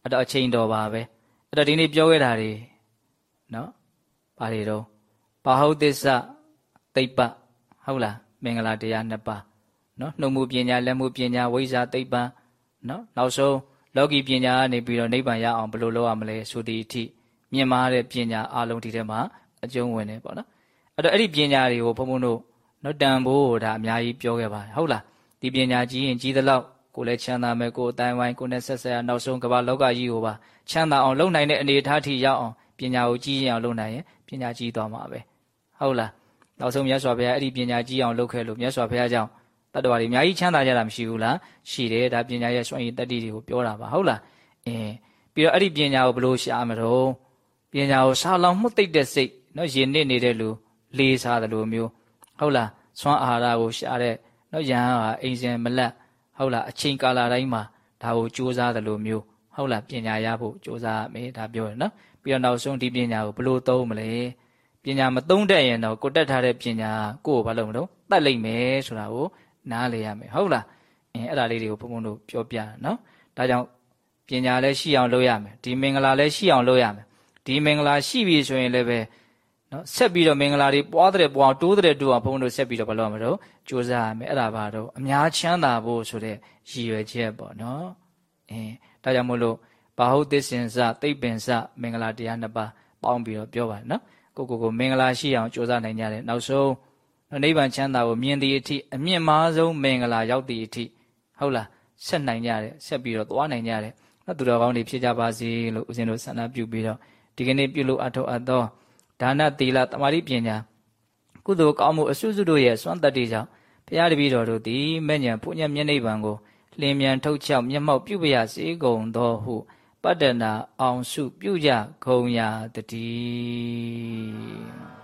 S1: အဲ့တော့အချိန်တော်ပါပဲအဲ့တော့ဒီနေ့ပြောခဲ့တာတွေနော်ဘာတွေတော့ဘာဟုတ်သစ္စာသိပ္ပဟုတ်လားမင်္ဂလာတရားနှစ်ပါးနော်နှုတ်မှုပညာလက်မှုပညာဝိဇ္ဇာသိပ္ပံနော်နောက်ဆုံးလောကီပညာကနေပြီးတော့နိဗ္ဗာန်ရအောင်ဘယ်လိုလုပ်ရမလဲဆိုဒီအထိမြင်မာတဲ့ပညာအလုံးဒီထဲမှာအကျုံးဝင်နေပေါ့နော်အဲ့တော့အဲ့ဒီပညာတွေကိုဘုံဘုံတို့နော်တန်ဖို့ဒါအများကြီးပြောခဲ့ပါတယ်ဟုတ်လားဒီပညာကြီးရင်ကြီးသလောက် ကိုလည်းချမ်းသာမယ်ကိုယ်အတိုင်းဝိုင်းကိုနဲ့ဆက်ဆက်ရနောက်ဆုံးကမ္ဘာလောကကြီးကိုပါချမ်းသာအောင်လုပ်နိုင်တဲ့အနေအထားထိရောက်အောင်ပညာကိုကြီးရင်အောင်လုပ်နိုင်ရင်ပညာကြီးသွားမှာပဲဟုတ်လားနောက်ဆုံးမြတ်စွာဘုရားအဲ့ဒီပညာကြီးအောင်လုပ်ခဲ့လို့မြတ်စွာဘုရားကြောင့်တတ္တဝါတွေအများကြီးချမ်းသာကြတာမရှိဘူးလားရှိတယ်ဒါပညာရဲ့စွန့်ရည်တတ္တိတွေကိုပြောတာပါဟုတ်လားအင်းပြီးတော့အဲ့ဒီပညာကိုဘယ်လိုရှာမလို့ပညာကိုရှာလောင်မှုသိတဲ့စိတ်နော်ယဉ်နစ်နေတဲ့လူလေးစားတယ်လို့မျိုးဟုတ်လားစွမ်းအာဟာရကိုရှာတဲ့နော်ယဟန်ဟာအိမ်စင်မလက် ဟုတ်လားအချိန်ကာလတိုင်းမှာဒါကိုစူးစမ်းတယ်လို့မျိုးဟုတ်လားပညာရဖို့စူးစမ်းရမယ်ဒါပြောရနော်ပြီးတော့နောက်ဆုံးဒီပညာကိုဘယ်လိုသုံးမလဲပညာမသုံးတတ်ရင်တော့ကိုတက်ထားတဲ့ပညာကိုကိုဘာလုပ်မလို့တတ်လိုက်မယ်ဆိုတာကိုနားလေရမယ်ဟုတ်လားအင်းအဲ့ဒါလေးတွေကိုဘုံဘုံတို့ပြောပြနော်ဒါကြောင့်ပညာလည်းရှိအောင်လုပ်ရမယ်ဒီမင်္ဂလာလည်းရှိအောင်လုပ်ရမယ်ဒီမင်္ဂလာရှိပြီဆိုရင်လည်းပဲ နော်ဆက်ပြီးတော့မင်္ဂလာတွေပွားတဲ့ပွားတိုးတဲ့တိုးအောင်ဘုန်းတို့ဆက်ပြီးတော့ဘာလို့မလို့ကြိုးစားရမယ်အဲ့ဒါပါတော့အများချမ်းသာဖို့ဆိုတဲ့ရည်ရွယ်ချက်ပေါ့နော်အင်းဒါကြောင့်မို့လို့ဘာဟုတ်သစ္စင်စသိပ္ပင်စမင်္ဂလာတရားနှစ်ပါးပေါင်းပြီးတော့ပြောပါနော်ကိုကိုကိုမင်္ဂလာရှိအောင်ကြိုးစားနိုင်ကြတယ်နောက်ဆုံးနိဗ္ဗာန်ချမ်းသာကိုမြင်သည့်အထိအမြင့်မားဆုံးမင်္ဂလာရောက်သည့်အထိဟုတ်လားဆက်နိုင်ကြတယ်ဆက်ပြီးတော့သွားနိုင်ကြတယ်နော်သူတော်ကောင်းတွေဖြစ်ကြပါစေလို့ဦးဇင်းတို့ဆန္ဒပြုပြီးတော့ဒီကနေ့ပြုလို့အထောက်အပ်သော ဒါနသီလတမာတိပညာကုသိုလ်ကောင်းမှုအစွတ်စွတ်တို့ရဲ့စွမ်းတတ္တိကြောင့်ဘုရားတပည့်တော်တို့သည်မဲ့ညာဘုညမျက်နှိပ်ပံကိုလင်းမြန်ထုတ်ချောက်မျက်မှောက်ပြုပရစေကုန်သောဟုပတ္တနာအောင်စုပြုကြခုံရာတည်း